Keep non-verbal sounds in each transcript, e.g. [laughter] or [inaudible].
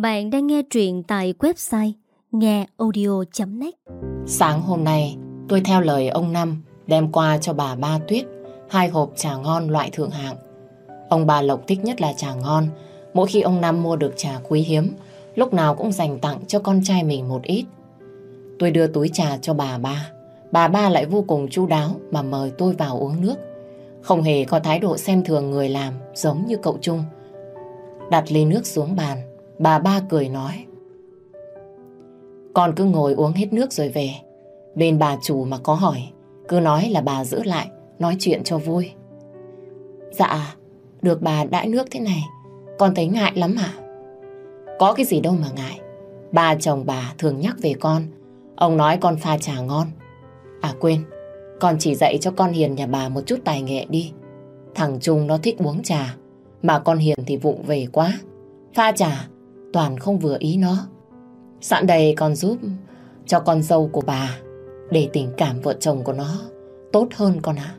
Bạn đang nghe truyện tại website ngheaudio.net Sáng hôm nay, tôi theo lời ông Năm đem qua cho bà Ba Tuyết hai hộp trà ngon loại thượng hạng. Ông bà Lộc thích nhất là trà ngon. Mỗi khi ông Năm mua được trà quý hiếm, lúc nào cũng dành tặng cho con trai mình một ít. Tôi đưa túi trà cho bà ba. Bà ba lại vô cùng chu đáo mà mời tôi vào uống nước. Không hề có thái độ xem thường người làm giống như cậu Trung. Đặt ly nước xuống bàn, bà ba cười nói. Con cứ ngồi uống hết nước rồi về. Bên bà chủ mà có hỏi, cứ nói là bà giữ lại, nói chuyện cho vui. Dạ, được bà đãi nước thế này, con thấy ngại lắm hả? Có cái gì đâu mà ngại. Ba chồng bà thường nhắc về con. Ông nói con pha trà ngon. À quên, con chỉ dạy cho con Hiền nhà bà một chút tài nghệ đi. Thằng Trung nó thích uống trà, mà con Hiền thì vụng về quá. Pha trà, toàn không vừa ý nó. Sẵn đây còn giúp cho con dâu của bà để tình cảm vợ chồng của nó tốt hơn con ạ.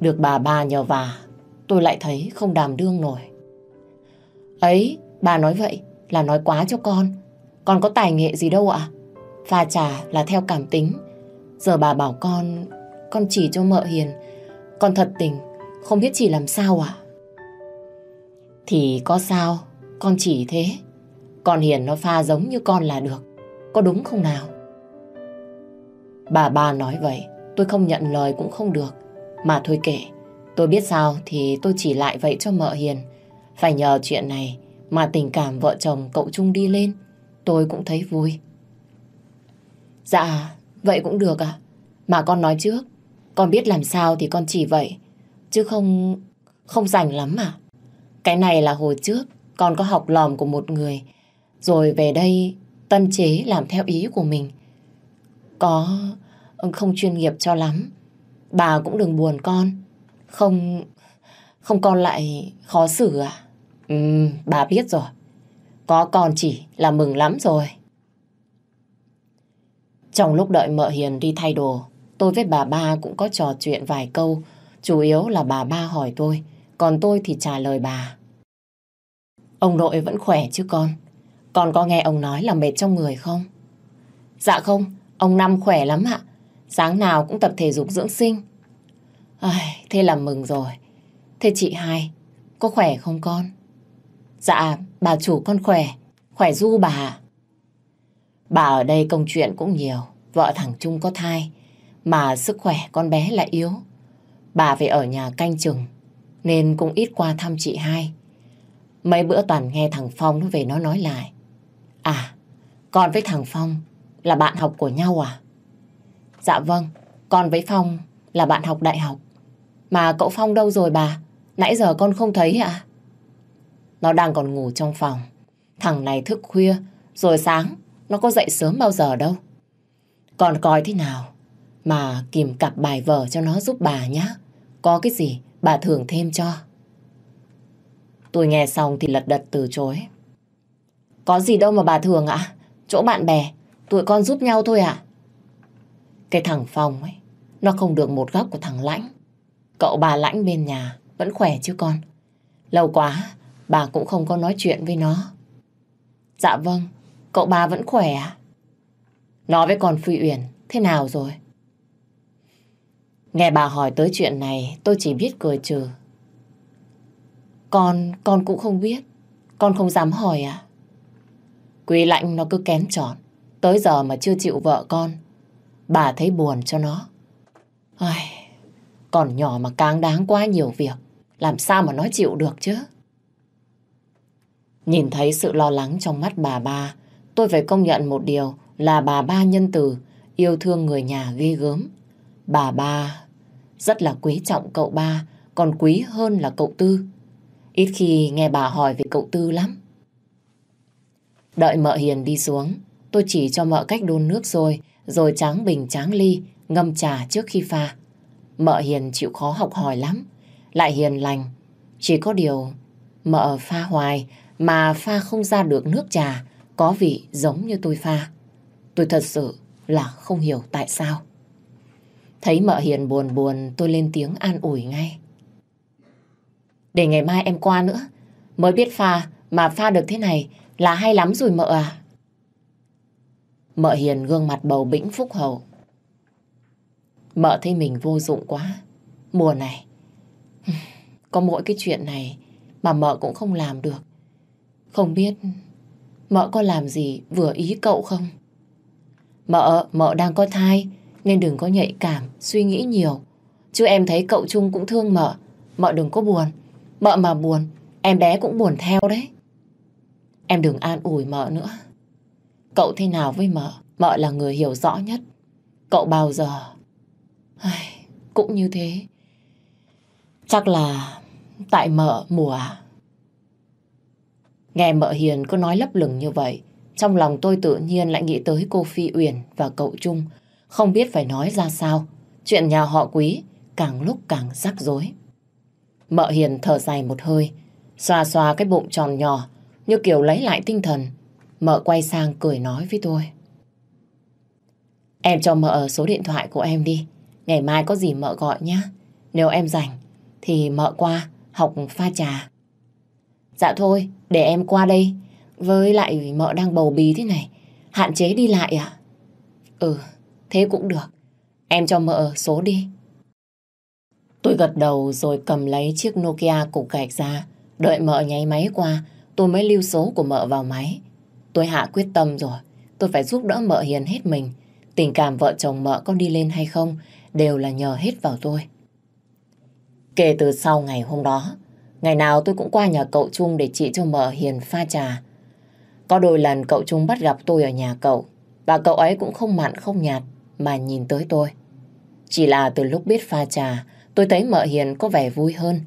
Được bà ba nhờ vả, tôi lại thấy không đàm đương nổi. Ấy, bà nói vậy là nói quá cho con. Con có tài nghệ gì đâu ạ. Pha trà là theo cảm tính. Giờ bà bảo con, con chỉ cho mợ hiền. Con thật tình, không biết chỉ làm sao ạ. Thì có sao, con chỉ thế. Con hiền nó pha giống như con là được. Có đúng không nào? Bà ba nói vậy, tôi không nhận lời cũng không được. Mà thôi kệ, tôi biết sao thì tôi chỉ lại vậy cho mợ hiền. Phải nhờ chuyện này mà tình cảm vợ chồng cậu Trung đi lên, tôi cũng thấy vui. Dạ, vậy cũng được à? Mà con nói trước, con biết làm sao thì con chỉ vậy, chứ không không rảnh lắm à? Cái này là hồi trước con có học lòm của một người, rồi về đây tân chế làm theo ý của mình. Có ừ, không chuyên nghiệp cho lắm. Bà cũng đừng buồn con. Không không con lại khó xử à? Ừ, bà biết rồi. Có con chỉ là mừng lắm rồi. Trong lúc đợi mợ Hiền đi thay đồ, tôi với bà ba cũng có trò chuyện vài câu. Chủ yếu là bà ba hỏi tôi, còn tôi thì trả lời bà. Ông nội vẫn khỏe chứ con? Con có nghe ông nói là mệt trong người không? Dạ không, ông Năm khỏe lắm ạ. Sáng nào cũng tập thể dục dưỡng sinh. Ai, thế là mừng rồi. Thế chị hai, có khỏe không con? Dạ, bà chủ con khỏe, khỏe du bà. Bà ở đây công chuyện cũng nhiều, vợ thằng Trung có thai, mà sức khỏe con bé lại yếu. Bà phải ở nhà canh chừng, nên cũng ít qua thăm chị hai. Mấy bữa toàn nghe thằng Phong nó về nó nói lại. À, con với thằng Phong là bạn học của nhau à? Dạ vâng, con với Phong là bạn học đại học. Mà cậu Phong đâu rồi bà? Nãy giờ con không thấy ạ? Nó đang còn ngủ trong phòng. Thằng này thức khuya, rồi sáng, nó có dậy sớm bao giờ đâu. Còn coi thế nào mà kìm cặp bài vở cho nó giúp bà nhé. Có cái gì bà thưởng thêm cho. Tôi nghe xong thì lật đật từ chối. Có gì đâu mà bà thường ạ. Chỗ bạn bè, tụi con giúp nhau thôi ạ. Cái thằng Phong ấy, nó không được một góc của thằng Lãnh. Cậu bà Lãnh bên nhà vẫn khỏe chứ con. Lâu quá, bà cũng không có nói chuyện với nó. Dạ vâng, cậu bà vẫn khỏe à? Nói với con Phi Uyển, thế nào rồi? Nghe bà hỏi tới chuyện này, tôi chỉ biết cười trừ. Con, con cũng không biết. Con không dám hỏi à? Quý lạnh nó cứ kén chọn, Tới giờ mà chưa chịu vợ con. Bà thấy buồn cho nó. Ai, còn nhỏ mà càng đáng quá nhiều việc. Làm sao mà nói chịu được chứ? Nhìn thấy sự lo lắng trong mắt bà ba, tôi phải công nhận một điều là bà ba nhân từ, yêu thương người nhà ghê gớm. Bà ba rất là quý trọng cậu ba, còn quý hơn là cậu Tư. Ít khi nghe bà hỏi về cậu Tư lắm. Đợi mợ Hiền đi xuống, tôi chỉ cho mợ cách đun nước rồi, rồi tráng bình tráng ly, ngâm trà trước khi pha. Mợ Hiền chịu khó học hỏi lắm, lại hiền lành. Chỉ có điều mợ pha hoài mà pha không ra được nước trà có vị giống như tôi pha. Tôi thật sự là không hiểu tại sao. Thấy mợ Hiền buồn buồn tôi lên tiếng an ủi ngay. Để ngày mai em qua nữa mới biết pha mà pha được thế này là hay lắm rồi mợ à. Mợ Hiền gương mặt bầu bĩnh phúc hậu. Mợ thấy mình vô dụng quá. Mùa này, [laughs] có mỗi cái chuyện này mà mợ cũng không làm được. Không biết mợ có làm gì vừa ý cậu không? Mợ, mợ đang có thai nên đừng có nhạy cảm, suy nghĩ nhiều. Chứ em thấy cậu Trung cũng thương mợ. Mợ đừng có buồn. Mợ mà buồn, em bé cũng buồn theo đấy. Em đừng an ủi mợ nữa. Cậu thế nào với mợ, mợ là người hiểu rõ nhất. Cậu bao giờ... Ai, cũng như thế. Chắc là tại mợ mùa à? Nghe mợ Hiền cứ nói lấp lửng như vậy, trong lòng tôi tự nhiên lại nghĩ tới cô Phi Uyển và cậu Trung. Không biết phải nói ra sao. Chuyện nhà họ quý càng lúc càng rắc rối. Mợ Hiền thở dài một hơi, xoa xoa cái bụng tròn nhỏ, như kiểu lấy lại tinh thần. Mợ quay sang cười nói với tôi. Em cho mợ số điện thoại của em đi. Ngày mai có gì mợ gọi nhé. Nếu em rảnh, thì mợ qua học pha trà. Dạ thôi, để em qua đây. Với lại mợ đang bầu bí thế này. Hạn chế đi lại à? Ừ, thế cũng được. Em cho mợ số đi. Tôi gật đầu rồi cầm lấy chiếc Nokia cục gạch ra. Đợi mợ nháy máy qua, tôi mới lưu số của mợ vào máy. Tôi hạ quyết tâm rồi. Tôi phải giúp đỡ mợ hiền hết mình. Tình cảm vợ chồng mợ có đi lên hay không đều là nhờ hết vào tôi. Kể từ sau ngày hôm đó, ngày nào tôi cũng qua nhà cậu Trung để chị cho mợ hiền pha trà. Có đôi lần cậu Trung bắt gặp tôi ở nhà cậu, và cậu ấy cũng không mặn không nhạt mà nhìn tới tôi. Chỉ là từ lúc biết pha trà, tôi thấy mợ hiền có vẻ vui hơn.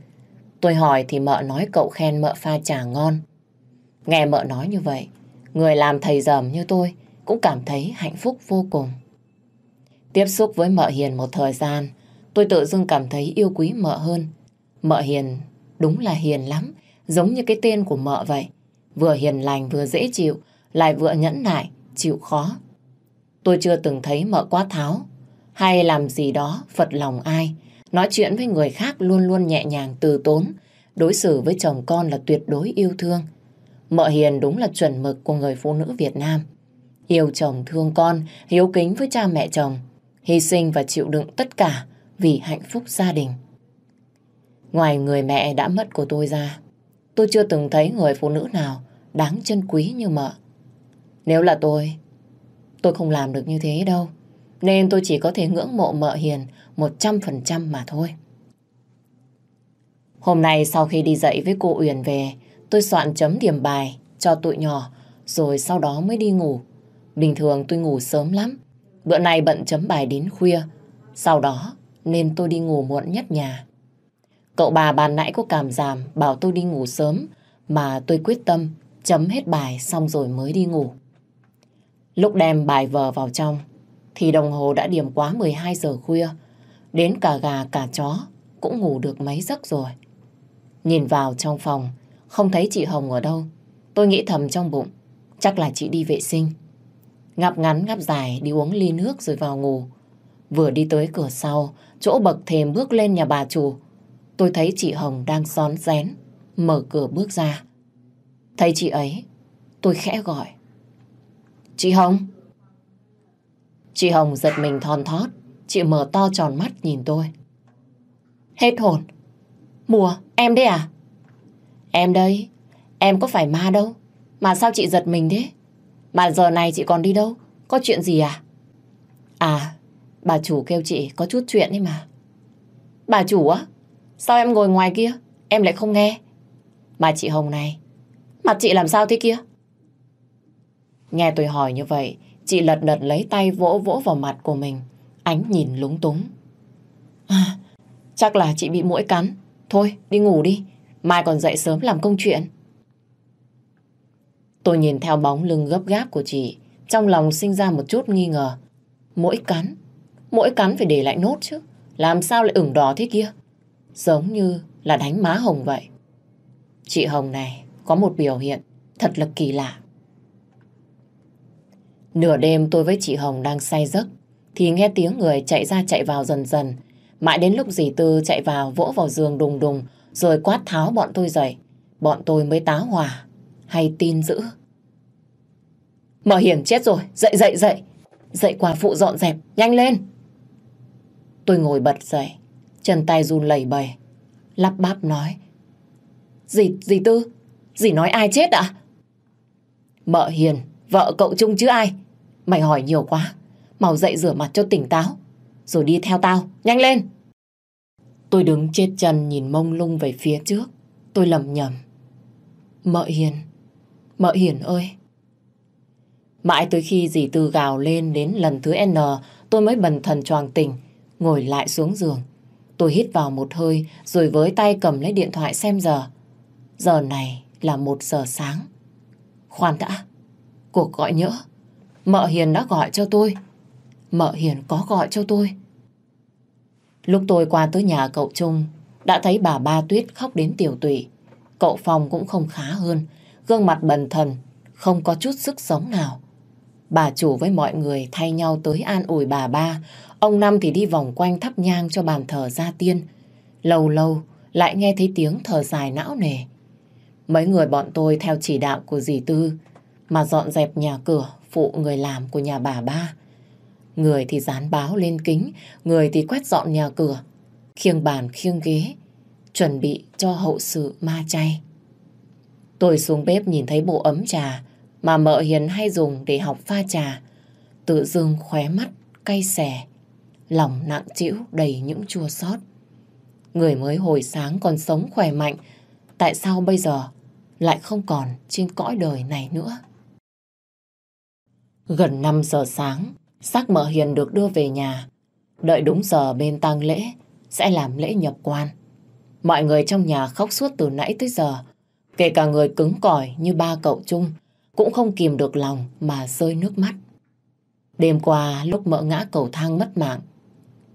Tôi hỏi thì mợ nói cậu khen mợ pha trà ngon. Nghe mợ nói như vậy, người làm thầy dầm như tôi cũng cảm thấy hạnh phúc vô cùng. Tiếp xúc với mợ hiền một thời gian, tôi tự dưng cảm thấy yêu quý mợ hơn. Mợ hiền đúng là hiền lắm, giống như cái tên của mợ vậy. Vừa hiền lành vừa dễ chịu, lại vừa nhẫn nại, chịu khó. Tôi chưa từng thấy mợ quá tháo, hay làm gì đó phật lòng ai. Nói chuyện với người khác luôn luôn nhẹ nhàng từ tốn, đối xử với chồng con là tuyệt đối yêu thương. Mợ hiền đúng là chuẩn mực của người phụ nữ Việt Nam. Yêu chồng thương con, hiếu kính với cha mẹ chồng, hy sinh và chịu đựng tất cả vì hạnh phúc gia đình. Ngoài người mẹ đã mất của tôi ra, tôi chưa từng thấy người phụ nữ nào đáng trân quý như mợ. Nếu là tôi, tôi không làm được như thế đâu. Nên tôi chỉ có thể ngưỡng mộ mợ hiền 100% mà thôi. Hôm nay sau khi đi dạy với cô Uyển về, tôi soạn chấm điểm bài cho tụi nhỏ, rồi sau đó mới đi ngủ. Bình thường tôi ngủ sớm lắm. Bữa nay bận chấm bài đến khuya. Sau đó nên tôi đi ngủ muộn nhất nhà. Cậu bà bàn nãy có cảm giảm bảo tôi đi ngủ sớm mà tôi quyết tâm chấm hết bài xong rồi mới đi ngủ. Lúc đem bài vờ vào trong thì đồng hồ đã điểm quá 12 giờ khuya. Đến cả gà cả chó cũng ngủ được mấy giấc rồi. Nhìn vào trong phòng không thấy chị Hồng ở đâu. Tôi nghĩ thầm trong bụng chắc là chị đi vệ sinh. Ngắp ngắn ngắp dài đi uống ly nước rồi vào ngủ. Vừa đi tới cửa sau, chỗ bậc thềm bước lên nhà bà chủ, tôi thấy chị Hồng đang xón rén, mở cửa bước ra. Thấy chị ấy, tôi khẽ gọi. Chị Hồng! Chị Hồng giật mình thon thót, chị mở to tròn mắt nhìn tôi. Hết hồn! Mùa, em đấy à? Em đây, em có phải ma đâu, mà sao chị giật mình thế? Mà giờ này chị còn đi đâu? Có chuyện gì à? À, bà chủ kêu chị có chút chuyện ấy mà. Bà chủ á? Sao em ngồi ngoài kia? Em lại không nghe. Mà chị Hồng này, mặt chị làm sao thế kia? Nghe tôi hỏi như vậy, chị lật đật lấy tay vỗ vỗ vào mặt của mình. Ánh nhìn lúng túng. À, chắc là chị bị mũi cắn. Thôi, đi ngủ đi. Mai còn dậy sớm làm công chuyện. Tôi nhìn theo bóng lưng gấp gáp của chị, trong lòng sinh ra một chút nghi ngờ. Mũi cắn, mũi cắn phải để lại nốt chứ. Làm sao lại ửng đỏ thế kia? Giống như là đánh má Hồng vậy. Chị Hồng này có một biểu hiện thật là kỳ lạ. Nửa đêm tôi với chị Hồng đang say giấc thì nghe tiếng người chạy ra chạy vào dần dần. Mãi đến lúc dì Tư chạy vào vỗ vào giường đùng đùng rồi quát tháo bọn tôi dậy. Bọn tôi mới táo hòa hay tin dữ. mở Hiền chết rồi, dậy dậy dậy. Dậy quả phụ dọn dẹp, nhanh lên. Tôi ngồi bật dậy, chân tay run lẩy bẩy, lắp bắp nói. Dì, dì Tư, dì nói ai chết ạ? Mợ Hiền, vợ cậu Chung chứ ai? Mày hỏi nhiều quá, mau dậy rửa mặt cho tỉnh táo, rồi đi theo tao, nhanh lên. Tôi đứng chết chân nhìn mông lung về phía trước, tôi lầm nhầm. Mợ Hiền, mợ Hiền ơi. Mãi tới khi dì Tư gào lên đến lần thứ N, tôi mới bần thần choàng tỉnh, ngồi lại xuống giường. Tôi hít vào một hơi rồi với tay cầm lấy điện thoại xem giờ. Giờ này là một giờ sáng. Khoan đã, cuộc gọi nhỡ. Mợ Hiền đã gọi cho tôi. Mợ Hiền có gọi cho tôi. Lúc tôi qua tới nhà cậu Trung, đã thấy bà Ba Tuyết khóc đến tiểu tụy. Cậu Phong cũng không khá hơn, gương mặt bần thần, không có chút sức sống nào. Bà chủ với mọi người thay nhau tới an ủi bà ba, Ông Năm thì đi vòng quanh thắp nhang cho bàn thờ gia tiên. Lâu lâu lại nghe thấy tiếng thở dài não nề. Mấy người bọn tôi theo chỉ đạo của dì Tư mà dọn dẹp nhà cửa phụ người làm của nhà bà ba. Người thì dán báo lên kính, người thì quét dọn nhà cửa, khiêng bàn khiêng ghế, chuẩn bị cho hậu sự ma chay. Tôi xuống bếp nhìn thấy bộ ấm trà mà mợ Hiền hay dùng để học pha trà. Tự dưng khóe mắt, cay xè, lòng nặng trĩu đầy những chua xót. Người mới hồi sáng còn sống khỏe mạnh, tại sao bây giờ lại không còn trên cõi đời này nữa? Gần 5 giờ sáng, xác mợ Hiền được đưa về nhà. Đợi đúng giờ bên tang lễ, sẽ làm lễ nhập quan. Mọi người trong nhà khóc suốt từ nãy tới giờ, kể cả người cứng cỏi như ba cậu Trung, cũng không kìm được lòng mà rơi nước mắt. Đêm qua lúc mợ ngã cầu thang mất mạng,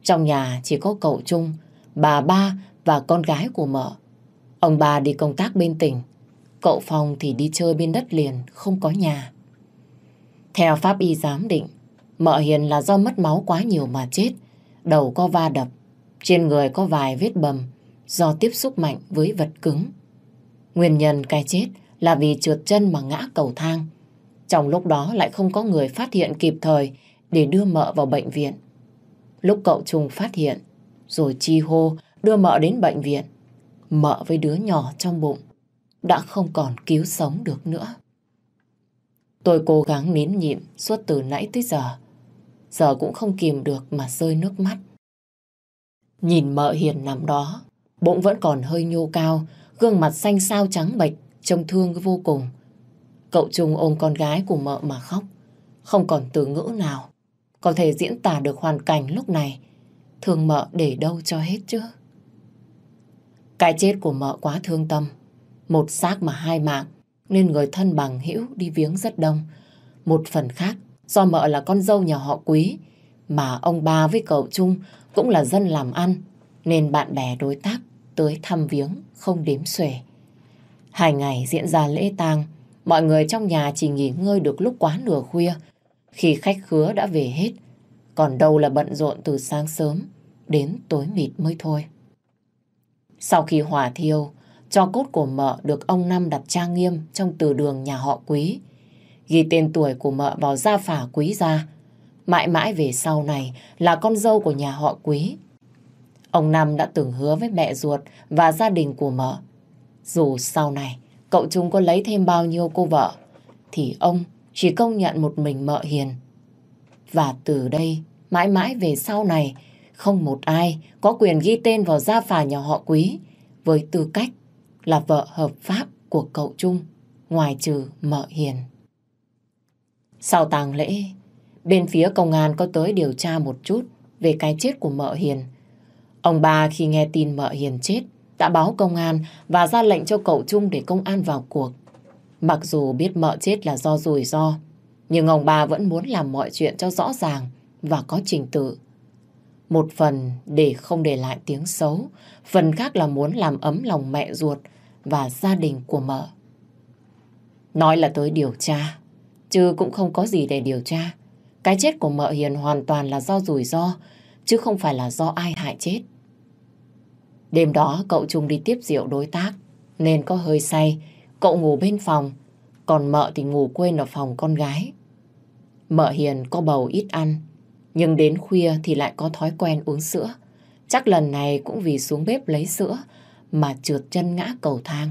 trong nhà chỉ có cậu Trung, bà ba và con gái của mợ. Ông bà đi công tác bên tỉnh, cậu Phong thì đi chơi bên đất liền, không có nhà. Theo pháp y giám định, mợ Hiền là do mất máu quá nhiều mà chết, đầu có va đập, trên người có vài vết bầm do tiếp xúc mạnh với vật cứng. Nguyên nhân cái chết là vì trượt chân mà ngã cầu thang. Trong lúc đó lại không có người phát hiện kịp thời để đưa mợ vào bệnh viện. Lúc cậu Trung phát hiện, rồi chi hô đưa mợ đến bệnh viện. Mợ với đứa nhỏ trong bụng đã không còn cứu sống được nữa. Tôi cố gắng nín nhịn suốt từ nãy tới giờ. Giờ cũng không kìm được mà rơi nước mắt. Nhìn mợ hiền nằm đó, bụng vẫn còn hơi nhô cao, gương mặt xanh xao trắng bệch, trông thương vô cùng. Cậu Trung ôm con gái của mợ mà khóc, không còn từ ngữ nào có thể diễn tả được hoàn cảnh lúc này. Thương mợ để đâu cho hết chứ. Cái chết của mợ quá thương tâm. Một xác mà hai mạng, nên người thân bằng hữu đi viếng rất đông. Một phần khác, do mợ là con dâu nhà họ quý, mà ông ba với cậu Trung cũng là dân làm ăn, nên bạn bè đối tác tới thăm viếng không đếm xuể. Hai ngày diễn ra lễ tang, mọi người trong nhà chỉ nghỉ ngơi được lúc quá nửa khuya, khi khách khứa đã về hết, còn đâu là bận rộn từ sáng sớm đến tối mịt mới thôi. Sau khi hỏa thiêu, cho cốt của mợ được ông Năm đặt trang nghiêm trong từ đường nhà họ quý. Ghi tên tuổi của mợ vào gia phả quý gia. Mãi mãi về sau này là con dâu của nhà họ quý. Ông Năm đã từng hứa với mẹ ruột và gia đình của mợ. Dù sau này cậu chúng có lấy thêm bao nhiêu cô vợ, thì ông chỉ công nhận một mình mợ hiền. Và từ đây, mãi mãi về sau này, không một ai có quyền ghi tên vào gia phả nhà họ quý với tư cách là vợ hợp pháp của cậu Trung, ngoài trừ mợ hiền. Sau tang lễ, bên phía công an có tới điều tra một chút về cái chết của mợ hiền. Ông ba khi nghe tin mợ hiền chết, đã báo công an và ra lệnh cho cậu Trung để công an vào cuộc. Mặc dù biết mợ chết là do rủi ro, nhưng ông ba vẫn muốn làm mọi chuyện cho rõ ràng và có trình tự. Một phần để không để lại tiếng xấu, phần khác là muốn làm ấm lòng mẹ ruột và gia đình của mợ. Nói là tới điều tra, chứ cũng không có gì để điều tra. Cái chết của mợ Hiền hoàn toàn là do rủi ro, chứ không phải là do ai hại chết. Đêm đó cậu Trung đi tiếp rượu đối tác, nên có hơi say, cậu ngủ bên phòng, còn mợ thì ngủ quên ở phòng con gái. Mợ Hiền có bầu ít ăn, nhưng đến khuya thì lại có thói quen uống sữa. Chắc lần này cũng vì xuống bếp lấy sữa mà trượt chân ngã cầu thang.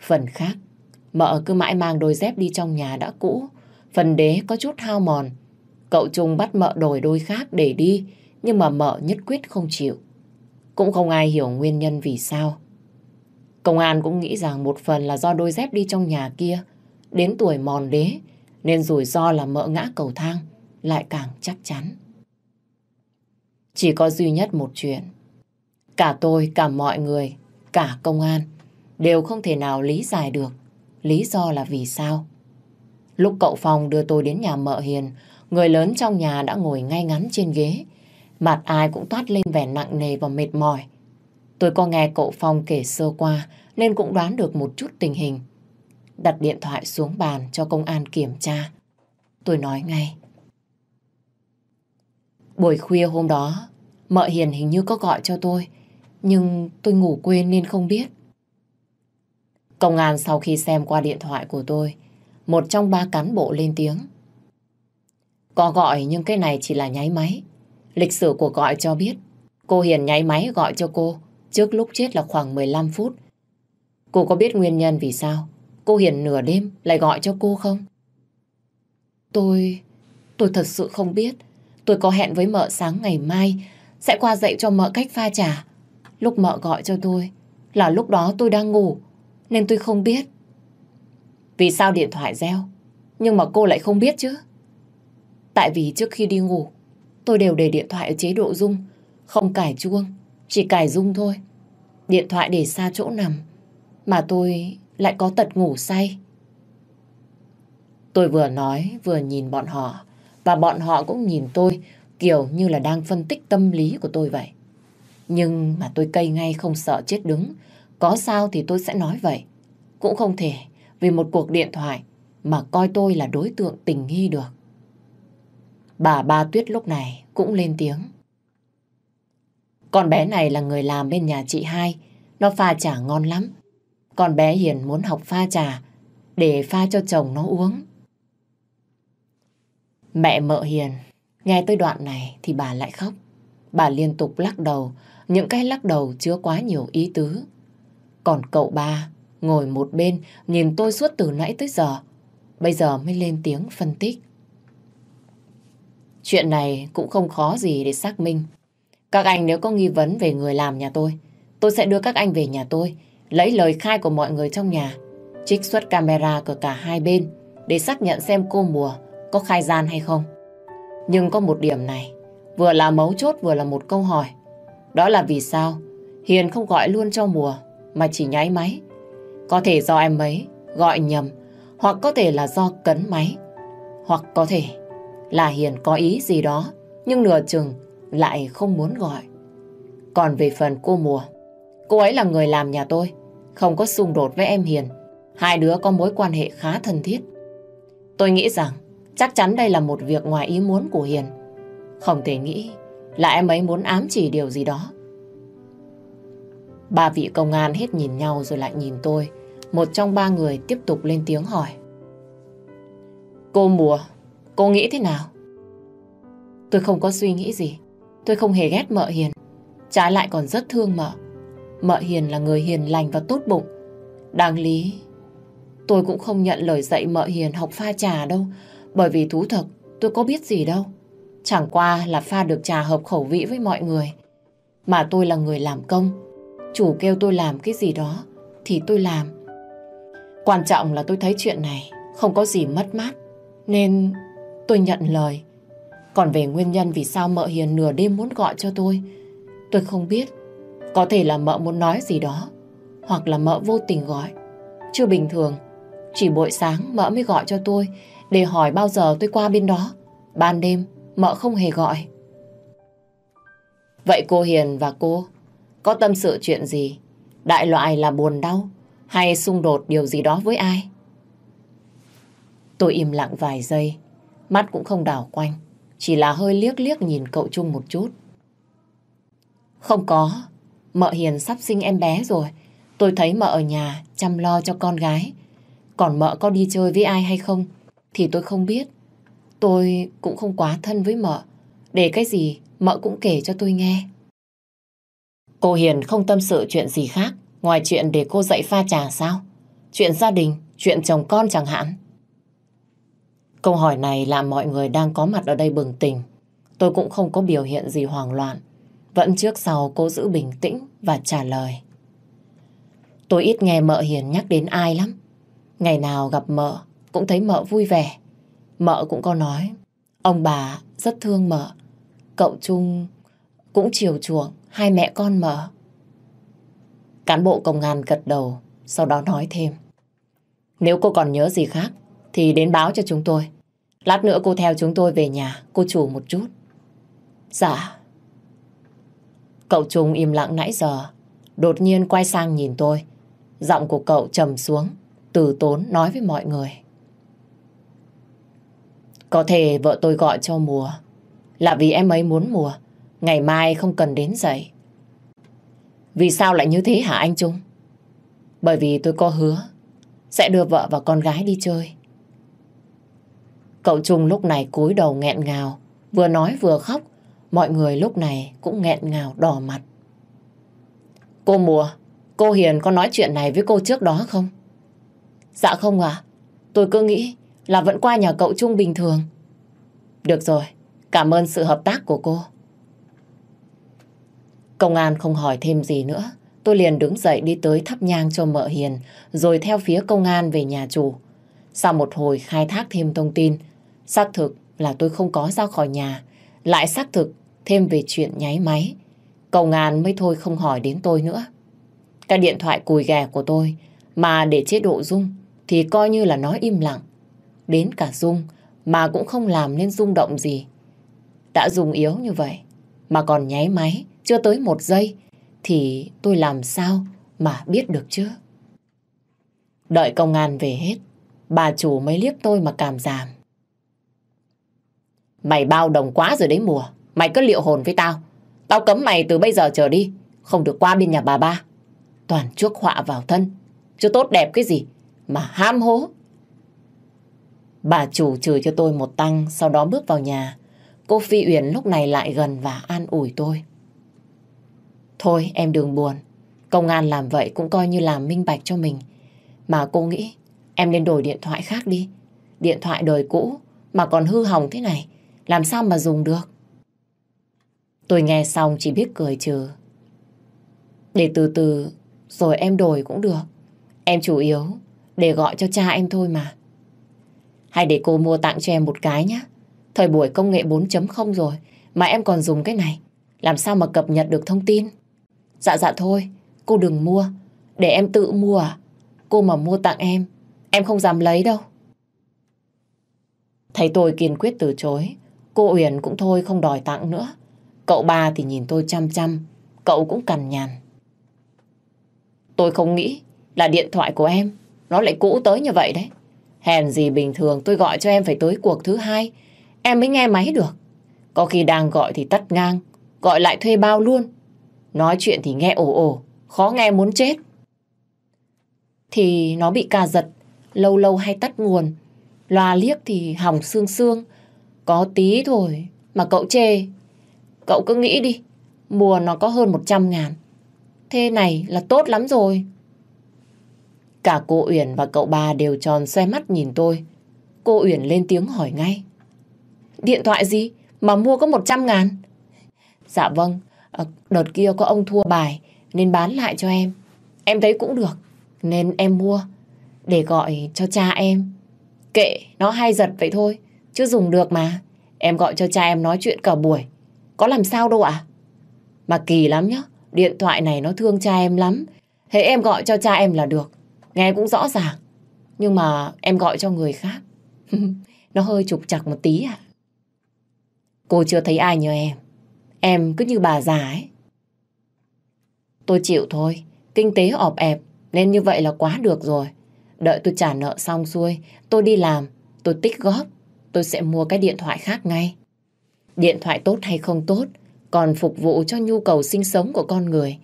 Phần khác, mợ cứ mãi mang đôi dép đi trong nhà đã cũ. Phần đế có chút hao mòn. Cậu Trung bắt mợ đổi đôi khác để đi, nhưng mà mợ nhất quyết không chịu. Cũng không ai hiểu nguyên nhân vì sao. Công an cũng nghĩ rằng một phần là do đôi dép đi trong nhà kia đến tuổi mòn đế nên rủi ro là mợ ngã cầu thang lại càng chắc chắn. Chỉ có duy nhất một chuyện. Cả tôi, cả mọi người, cả công an đều không thể nào lý giải được lý do là vì sao. Lúc cậu Phong đưa tôi đến nhà mợ Hiền, người lớn trong nhà đã ngồi ngay ngắn trên ghế. Mặt ai cũng toát lên vẻ nặng nề và mệt mỏi. Tôi có nghe cậu Phong kể sơ qua nên cũng đoán được một chút tình hình. Đặt điện thoại xuống bàn cho công an kiểm tra. Tôi nói ngay. Buổi khuya hôm đó, mợ Hiền hình như có gọi cho tôi, nhưng tôi ngủ quên nên không biết. Công an sau khi xem qua điện thoại của tôi, một trong ba cán bộ lên tiếng. Có gọi nhưng cái này chỉ là nháy máy. Lịch sử của gọi cho biết, cô Hiền nháy máy gọi cho cô trước lúc chết là khoảng 15 phút. Cô có biết nguyên nhân vì sao cô Hiền nửa đêm lại gọi cho cô không? Tôi... tôi thật sự không biết. Tôi có hẹn với mợ sáng ngày mai sẽ qua dạy cho mợ cách pha trà. Lúc mợ gọi cho tôi là lúc đó tôi đang ngủ nên tôi không biết. Vì sao điện thoại reo, nhưng mà cô lại không biết chứ? Tại vì trước khi đi ngủ, tôi đều để điện thoại ở chế độ rung, không cài chuông, chỉ cài rung thôi. Điện thoại để xa chỗ nằm, mà tôi lại có tật ngủ say. Tôi vừa nói, vừa nhìn bọn họ, và bọn họ cũng nhìn tôi kiểu như là đang phân tích tâm lý của tôi vậy. Nhưng mà tôi cây ngay không sợ chết đứng. Có sao thì tôi sẽ nói vậy. Cũng không thể vì một cuộc điện thoại mà coi tôi là đối tượng tình nghi được. Bà Ba Tuyết lúc này cũng lên tiếng. Con bé này là người làm bên nhà chị hai. Nó pha trà ngon lắm. Con bé Hiền muốn học pha trà để pha cho chồng nó uống. Mẹ mợ Hiền nghe tới đoạn này thì bà lại khóc. Bà liên tục lắc đầu, những cái lắc đầu chứa quá nhiều ý tứ. Còn cậu ba ngồi một bên nhìn tôi suốt từ nãy tới giờ. Bây giờ mới lên tiếng phân tích. Chuyện này cũng không khó gì để xác minh. Các anh nếu có nghi vấn về người làm nhà tôi, tôi sẽ đưa các anh về nhà tôi, lấy lời khai của mọi người trong nhà, trích xuất camera của cả hai bên để xác nhận xem cô mùa có khai gian hay không. Nhưng có một điểm này, vừa là mấu chốt vừa là một câu hỏi. Đó là vì sao Hiền không gọi luôn cho mùa mà chỉ nháy máy. Có thể do em ấy gọi nhầm hoặc có thể là do cấn máy hoặc có thể là Hiền có ý gì đó nhưng nửa chừng lại không muốn gọi. Còn về phần cô Mùa, cô ấy là người làm nhà tôi, không có xung đột với em Hiền. Hai đứa có mối quan hệ khá thân thiết. Tôi nghĩ rằng chắc chắn đây là một việc ngoài ý muốn của Hiền. Không thể nghĩ là em ấy muốn ám chỉ điều gì đó. Ba vị công an hết nhìn nhau rồi lại nhìn tôi. Một trong ba người tiếp tục lên tiếng hỏi. Cô Mùa, cô nghĩ thế nào? Tôi không có suy nghĩ gì. Tôi không hề ghét mợ Hiền. Trái lại còn rất thương mợ. Mợ Hiền là người hiền lành và tốt bụng. Đáng lý, tôi cũng không nhận lời dạy mợ Hiền học pha trà đâu. Bởi vì thú thật, tôi có biết gì đâu. Chẳng qua là pha được trà hợp khẩu vị với mọi người. Mà tôi là người làm công. Chủ kêu tôi làm cái gì đó, thì tôi làm. Quan trọng là tôi thấy chuyện này không có gì mất mát. Nên tôi nhận lời. Còn về nguyên nhân vì sao mợ Hiền nửa đêm muốn gọi cho tôi, tôi không biết. Có thể là mợ muốn nói gì đó, hoặc là mợ vô tình gọi. Chưa bình thường, chỉ buổi sáng mợ mới gọi cho tôi để hỏi bao giờ tôi qua bên đó. Ban đêm, mợ không hề gọi. Vậy cô Hiền và cô có tâm sự chuyện gì? Đại loại là buồn đau hay xung đột điều gì đó với ai? Tôi im lặng vài giây, mắt cũng không đảo quanh. Chỉ là hơi liếc liếc nhìn cậu Trung một chút. Không có, mợ Hiền sắp sinh em bé rồi. Tôi thấy mợ ở nhà chăm lo cho con gái. Còn mợ có đi chơi với ai hay không thì tôi không biết. Tôi cũng không quá thân với mợ. Để cái gì mợ cũng kể cho tôi nghe. Cô Hiền không tâm sự chuyện gì khác ngoài chuyện để cô dạy pha trà sao? Chuyện gia đình, chuyện chồng con chẳng hạn. Câu hỏi này làm mọi người đang có mặt ở đây bừng tỉnh. Tôi cũng không có biểu hiện gì hoảng loạn. Vẫn trước sau cô giữ bình tĩnh và trả lời. Tôi ít nghe mợ Hiền nhắc đến ai lắm. Ngày nào gặp mợ cũng thấy mợ vui vẻ. Mợ cũng có nói, ông bà rất thương mợ. Cậu Trung cũng chiều chuộng hai mẹ con mở Cán bộ công an gật đầu, sau đó nói thêm. Nếu cô còn nhớ gì khác, thì đến báo cho chúng tôi. Lát nữa cô theo chúng tôi về nhà, cô chủ một chút. Dạ. Cậu Trung im lặng nãy giờ, đột nhiên quay sang nhìn tôi. Giọng của cậu trầm xuống, từ tốn nói với mọi người. Có thể vợ tôi gọi cho mùa là vì em ấy muốn mùa ngày mai không cần đến dậy. Vì sao lại như thế hả anh Trung? Bởi vì tôi có hứa sẽ đưa vợ và con gái đi chơi. Cậu Trung lúc này cúi đầu nghẹn ngào, vừa nói vừa khóc, mọi người lúc này cũng nghẹn ngào đỏ mặt. Cô Mùa, cô Hiền có nói chuyện này với cô trước đó không? Dạ không à, tôi cứ nghĩ là vẫn qua nhà cậu Trung bình thường. Được rồi, cảm ơn sự hợp tác của cô. Công an không hỏi thêm gì nữa. Tôi liền đứng dậy đi tới thắp nhang cho mợ Hiền, rồi theo phía công an về nhà chủ. Sau một hồi khai thác thêm thông tin, xác thực là tôi không có ra khỏi nhà, lại xác thực thêm về chuyện nháy máy. Công an mới thôi không hỏi đến tôi nữa. Cái điện thoại cùi ghè của tôi mà để chế độ Dung thì coi như là nói im lặng. Đến cả Dung mà cũng không làm nên rung động gì. Đã dùng yếu như vậy mà còn nháy máy chưa tới một giây thì tôi làm sao mà biết được chứ? Đợi công an về hết, bà chủ mới liếc tôi mà cảm giảm. Mày bao đồng quá rồi đấy mùa, mày cứ liệu hồn với tao. Tao cấm mày từ bây giờ trở đi, không được qua bên nhà bà ba. Toàn chuốc họa vào thân, chứ tốt đẹp cái gì mà ham hố. Bà chủ chửi cho tôi một tăng, sau đó bước vào nhà. Cô Phi Uyển lúc này lại gần và an ủi tôi. Thôi, em đừng buồn. Công an làm vậy cũng coi như làm minh bạch cho mình. Mà cô nghĩ, em nên đổi điện thoại khác đi. Điện thoại đời cũ, mà còn hư hỏng thế này. Làm sao mà dùng được? Tôi nghe xong chỉ biết cười trừ. Để từ từ, rồi em đổi cũng được. Em chủ yếu, để gọi cho cha em thôi mà. Hay để cô mua tặng cho em một cái nhé. Thời buổi công nghệ 4.0 rồi, mà em còn dùng cái này. Làm sao mà cập nhật được thông tin? Dạ dạ thôi, cô đừng mua. Để em tự mua à? Cô mà mua tặng em, em không dám lấy đâu. Thấy tôi kiên quyết từ chối, cô Uyển cũng thôi không đòi tặng nữa. Cậu ba thì nhìn tôi chăm chăm, cậu cũng cằn nhằn. Tôi không nghĩ là điện thoại của em, nó lại cũ tới như vậy đấy. Hèn gì bình thường tôi gọi cho em phải tới cuộc thứ hai, em mới nghe máy được. Có khi đang gọi thì tắt ngang, gọi lại thuê bao luôn. Nói chuyện thì nghe ồ ồ, khó nghe muốn chết. Thì nó bị cà giật, lâu lâu hay tắt nguồn. Loa liếc thì hỏng xương xương. Có tí thôi mà cậu chê. Cậu cứ nghĩ đi, mùa nó có hơn 100 ngàn. Thế này là tốt lắm rồi. Cả cô Uyển và cậu ba đều tròn xoay mắt nhìn tôi. Cô Uyển lên tiếng hỏi ngay. Điện thoại gì mà mua có 100 ngàn? Dạ vâng, Ờ, đợt kia có ông thua bài nên bán lại cho em. Em thấy cũng được nên em mua để gọi cho cha em. Kệ, nó hay giật vậy thôi, chứ dùng được mà. Em gọi cho cha em nói chuyện cả buổi. Có làm sao đâu ạ? Mà kỳ lắm nhá, điện thoại này nó thương cha em lắm. Thế em gọi cho cha em là được. Nghe cũng rõ ràng. Nhưng mà em gọi cho người khác. [laughs] nó hơi trục chặt một tí à. Cô chưa thấy ai như em. Em cứ như bà già ấy. Tôi chịu thôi, kinh tế ọp ẹp nên như vậy là quá được rồi. Đợi tôi trả nợ xong xuôi, tôi đi làm, tôi tích góp, tôi sẽ mua cái điện thoại khác ngay. Điện thoại tốt hay không tốt, còn phục vụ cho nhu cầu sinh sống của con người.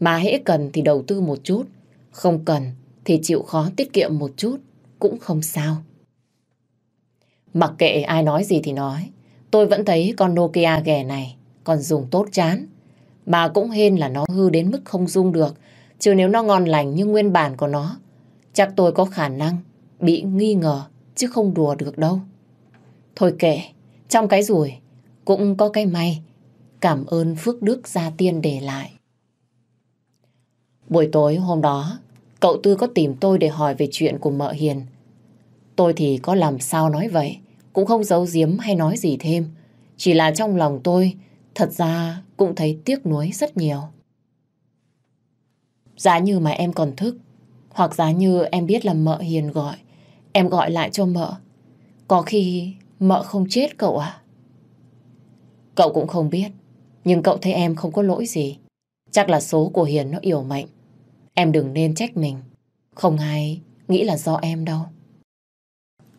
Mà hễ cần thì đầu tư một chút, không cần thì chịu khó tiết kiệm một chút, cũng không sao. Mặc kệ ai nói gì thì nói, tôi vẫn thấy con Nokia ghẻ này còn dùng tốt chán. Mà cũng hên là nó hư đến mức không dung được, chứ nếu nó ngon lành như nguyên bản của nó, chắc tôi có khả năng bị nghi ngờ, chứ không đùa được đâu. Thôi kệ, trong cái rủi cũng có cái may. Cảm ơn phước đức gia tiên để lại. Buổi tối hôm đó, cậu Tư có tìm tôi để hỏi về chuyện của mợ Hiền. Tôi thì có làm sao nói vậy, cũng không giấu giếm hay nói gì thêm. Chỉ là trong lòng tôi, thật ra cũng thấy tiếc nuối rất nhiều. Giá như mà em còn thức, hoặc giá như em biết là mợ Hiền gọi, em gọi lại cho mợ. Có khi mợ không chết cậu à? Cậu cũng không biết, nhưng cậu thấy em không có lỗi gì. Chắc là số của Hiền nó yểu mệnh. Em đừng nên trách mình. Không ai nghĩ là do em đâu.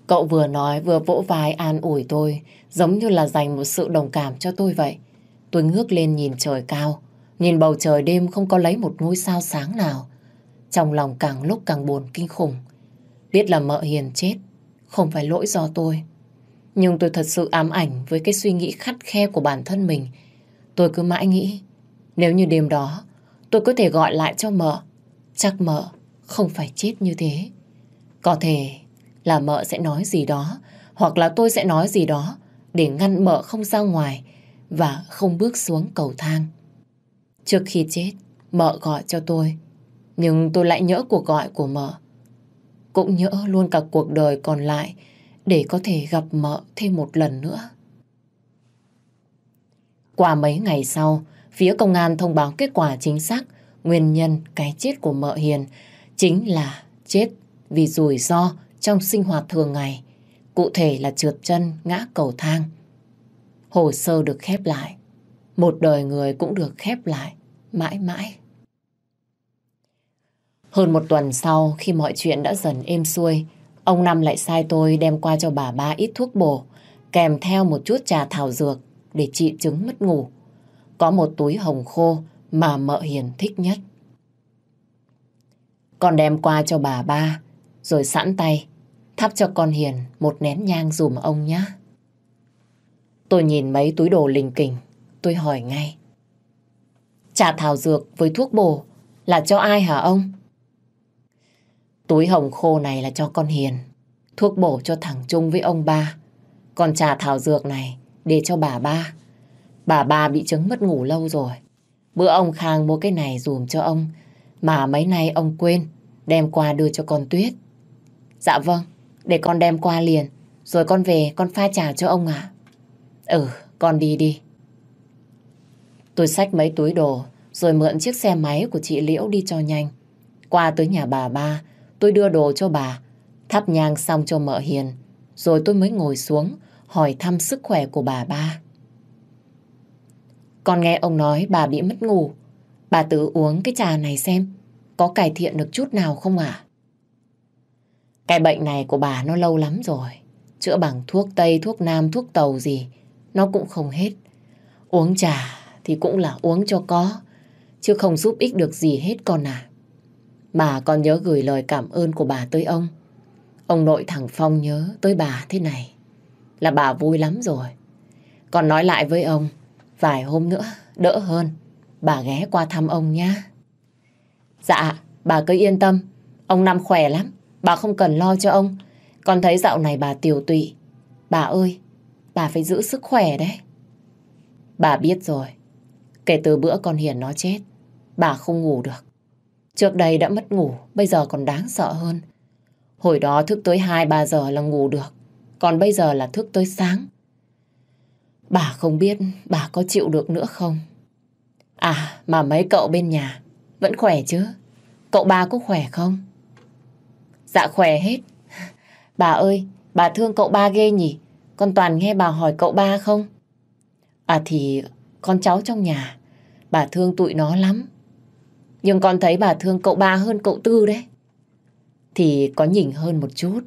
Cậu vừa nói vừa vỗ vai an ủi tôi, giống như là dành một sự đồng cảm cho tôi vậy. Tôi ngước lên nhìn trời cao, nhìn bầu trời đêm không có lấy một ngôi sao sáng nào. Trong lòng càng lúc càng buồn kinh khủng. Biết là mợ hiền chết, không phải lỗi do tôi. Nhưng tôi thật sự ám ảnh với cái suy nghĩ khắt khe của bản thân mình. Tôi cứ mãi nghĩ, nếu như đêm đó tôi có thể gọi lại cho mợ, chắc mợ không phải chết như thế. Có thể là mợ sẽ nói gì đó, hoặc là tôi sẽ nói gì đó để ngăn mợ không ra ngoài và không bước xuống cầu thang. Trước khi chết, mợ gọi cho tôi, nhưng tôi lại nhỡ cuộc gọi của mợ. Cũng nhỡ luôn cả cuộc đời còn lại để có thể gặp mợ thêm một lần nữa. Qua mấy ngày sau, phía công an thông báo kết quả chính xác nguyên nhân cái chết của mợ Hiền chính là chết vì rủi ro trong sinh hoạt thường ngày, cụ thể là trượt chân ngã cầu thang. Hồ sơ được khép lại, một đời người cũng được khép lại mãi mãi. Hơn một tuần sau, khi mọi chuyện đã dần êm xuôi, ông Năm lại sai tôi đem qua cho bà ba ít thuốc bổ, kèm theo một chút trà thảo dược để trị chứng mất ngủ. Có một túi hồng khô mà mợ hiền thích nhất. Con đem qua cho bà ba, rồi sẵn tay, thắp cho con Hiền một nén nhang dùm ông nhé. Tôi nhìn mấy túi đồ linh kình, tôi hỏi ngay. Trà thảo dược với thuốc bổ là cho ai hả ông? Túi hồng khô này là cho con Hiền, thuốc bổ cho thằng Trung với ông ba. Còn trà thảo dược này để cho bà ba. Bà ba bị chứng mất ngủ lâu rồi. Bữa ông Khang mua cái này dùm cho ông, mà mấy nay ông quên, đem qua đưa cho con Tuyết. Dạ vâng, để con đem qua liền, rồi con về con pha trà cho ông ạ. Ừ, con đi đi. Tôi xách mấy túi đồ, rồi mượn chiếc xe máy của chị Liễu đi cho nhanh. Qua tới nhà bà ba, tôi đưa đồ cho bà, thắp nhang xong cho mợ hiền, rồi tôi mới ngồi xuống hỏi thăm sức khỏe của bà ba. Con nghe ông nói bà bị mất ngủ, bà tự uống cái trà này xem, có cải thiện được chút nào không ạ? Cái bệnh này của bà nó lâu lắm rồi. Chữa bằng thuốc Tây, thuốc Nam, thuốc Tàu gì, nó cũng không hết. Uống trà thì cũng là uống cho có, chứ không giúp ích được gì hết con à. Bà còn nhớ gửi lời cảm ơn của bà tới ông. Ông nội thằng Phong nhớ tới bà thế này. Là bà vui lắm rồi. Còn nói lại với ông, vài hôm nữa, đỡ hơn. Bà ghé qua thăm ông nhá. Dạ, bà cứ yên tâm. Ông Năm khỏe lắm. Bà không cần lo cho ông. Con thấy dạo này bà tiểu tụy. Bà ơi, bà phải giữ sức khỏe đấy. Bà biết rồi. Kể từ bữa con Hiền nó chết, bà không ngủ được. Trước đây đã mất ngủ, bây giờ còn đáng sợ hơn. Hồi đó thức tới 2-3 giờ là ngủ được, còn bây giờ là thức tới sáng. Bà không biết bà có chịu được nữa không? À, mà mấy cậu bên nhà vẫn khỏe chứ? Cậu ba có khỏe không? Dạ khỏe hết. Bà ơi, bà thương cậu ba ghê nhỉ? Con toàn nghe bà hỏi cậu ba không? À thì con cháu trong nhà, bà thương tụi nó lắm. Nhưng con thấy bà thương cậu ba hơn cậu tư đấy. Thì có nhỉnh hơn một chút.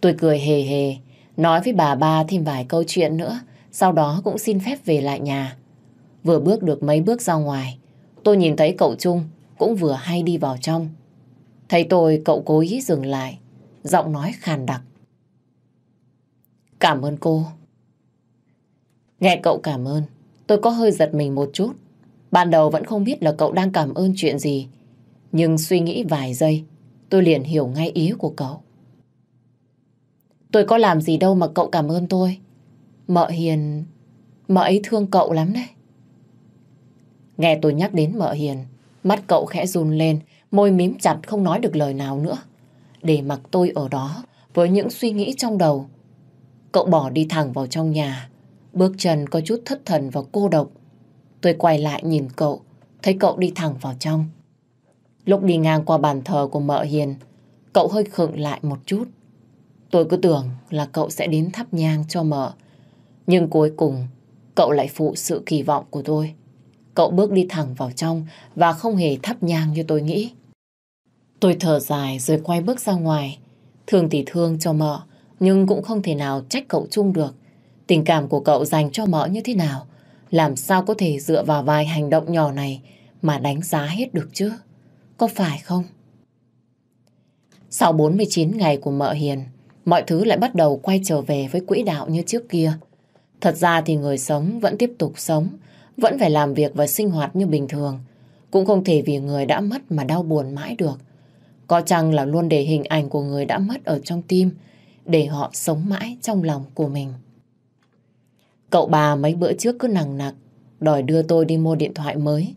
Tôi cười hề hề, nói với bà ba thêm vài câu chuyện nữa, sau đó cũng xin phép về lại nhà. Vừa bước được mấy bước ra ngoài, tôi nhìn thấy cậu Trung cũng vừa hay đi vào trong. Thấy tôi cậu cố ý dừng lại, giọng nói khàn đặc. Cảm ơn cô. Nghe cậu cảm ơn, tôi có hơi giật mình một chút. Ban đầu vẫn không biết là cậu đang cảm ơn chuyện gì. Nhưng suy nghĩ vài giây, tôi liền hiểu ngay ý của cậu. Tôi có làm gì đâu mà cậu cảm ơn tôi. Mợ Hiền, mợ ấy thương cậu lắm đấy. Nghe tôi nhắc đến mợ Hiền, mắt cậu khẽ run lên, môi mím chặt không nói được lời nào nữa. Để mặc tôi ở đó với những suy nghĩ trong đầu. Cậu bỏ đi thẳng vào trong nhà, bước chân có chút thất thần và cô độc. Tôi quay lại nhìn cậu, thấy cậu đi thẳng vào trong. Lúc đi ngang qua bàn thờ của mợ Hiền, cậu hơi khựng lại một chút. Tôi cứ tưởng là cậu sẽ đến thắp nhang cho mợ. Nhưng cuối cùng, cậu lại phụ sự kỳ vọng của tôi. Cậu bước đi thẳng vào trong và không hề thắp nhang như tôi nghĩ. Tôi thở dài rồi quay bước ra ngoài. Thương thì thương cho mợ, nhưng cũng không thể nào trách cậu chung được. Tình cảm của cậu dành cho Mỡ như thế nào? Làm sao có thể dựa vào vài hành động nhỏ này mà đánh giá hết được chứ? Có phải không? Sau 49 ngày của mợ Hiền, mọi thứ lại bắt đầu quay trở về với quỹ đạo như trước kia. Thật ra thì người sống vẫn tiếp tục sống, vẫn phải làm việc và sinh hoạt như bình thường. Cũng không thể vì người đã mất mà đau buồn mãi được. Có chăng là luôn để hình ảnh của người đã mất ở trong tim, để họ sống mãi trong lòng của mình. Cậu bà mấy bữa trước cứ nằng nặc, đòi đưa tôi đi mua điện thoại mới.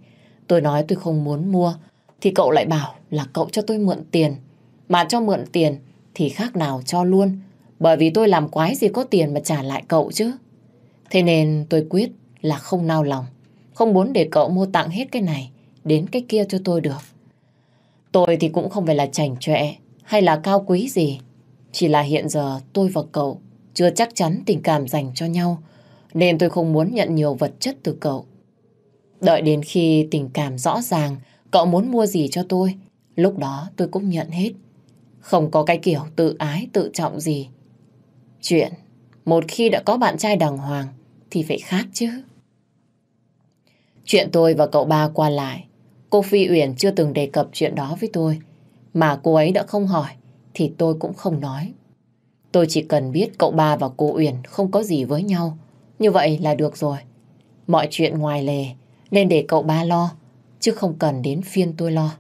Tôi nói tôi không muốn mua, thì cậu lại bảo là cậu cho tôi mượn tiền. Mà cho mượn tiền thì khác nào cho luôn, bởi vì tôi làm quái gì có tiền mà trả lại cậu chứ. Thế nên tôi quyết là không nao lòng, không muốn để cậu mua tặng hết cái này đến cái kia cho tôi được. Tôi thì cũng không phải là chảnh chọe hay là cao quý gì, chỉ là hiện giờ tôi và cậu chưa chắc chắn tình cảm dành cho nhau, nên tôi không muốn nhận nhiều vật chất từ cậu. Đợi đến khi tình cảm rõ ràng, cậu muốn mua gì cho tôi, lúc đó tôi cũng nhận hết. Không có cái kiểu tự ái, tự trọng gì. Chuyện, một khi đã có bạn trai đàng hoàng, thì phải khác chứ. Chuyện tôi và cậu ba qua lại, cô Phi Uyển chưa từng đề cập chuyện đó với tôi. Mà cô ấy đã không hỏi, thì tôi cũng không nói. Tôi chỉ cần biết cậu ba và cô Uyển không có gì với nhau. Như vậy là được rồi. Mọi chuyện ngoài lề nên để cậu ba lo, chứ không cần đến phiên tôi lo.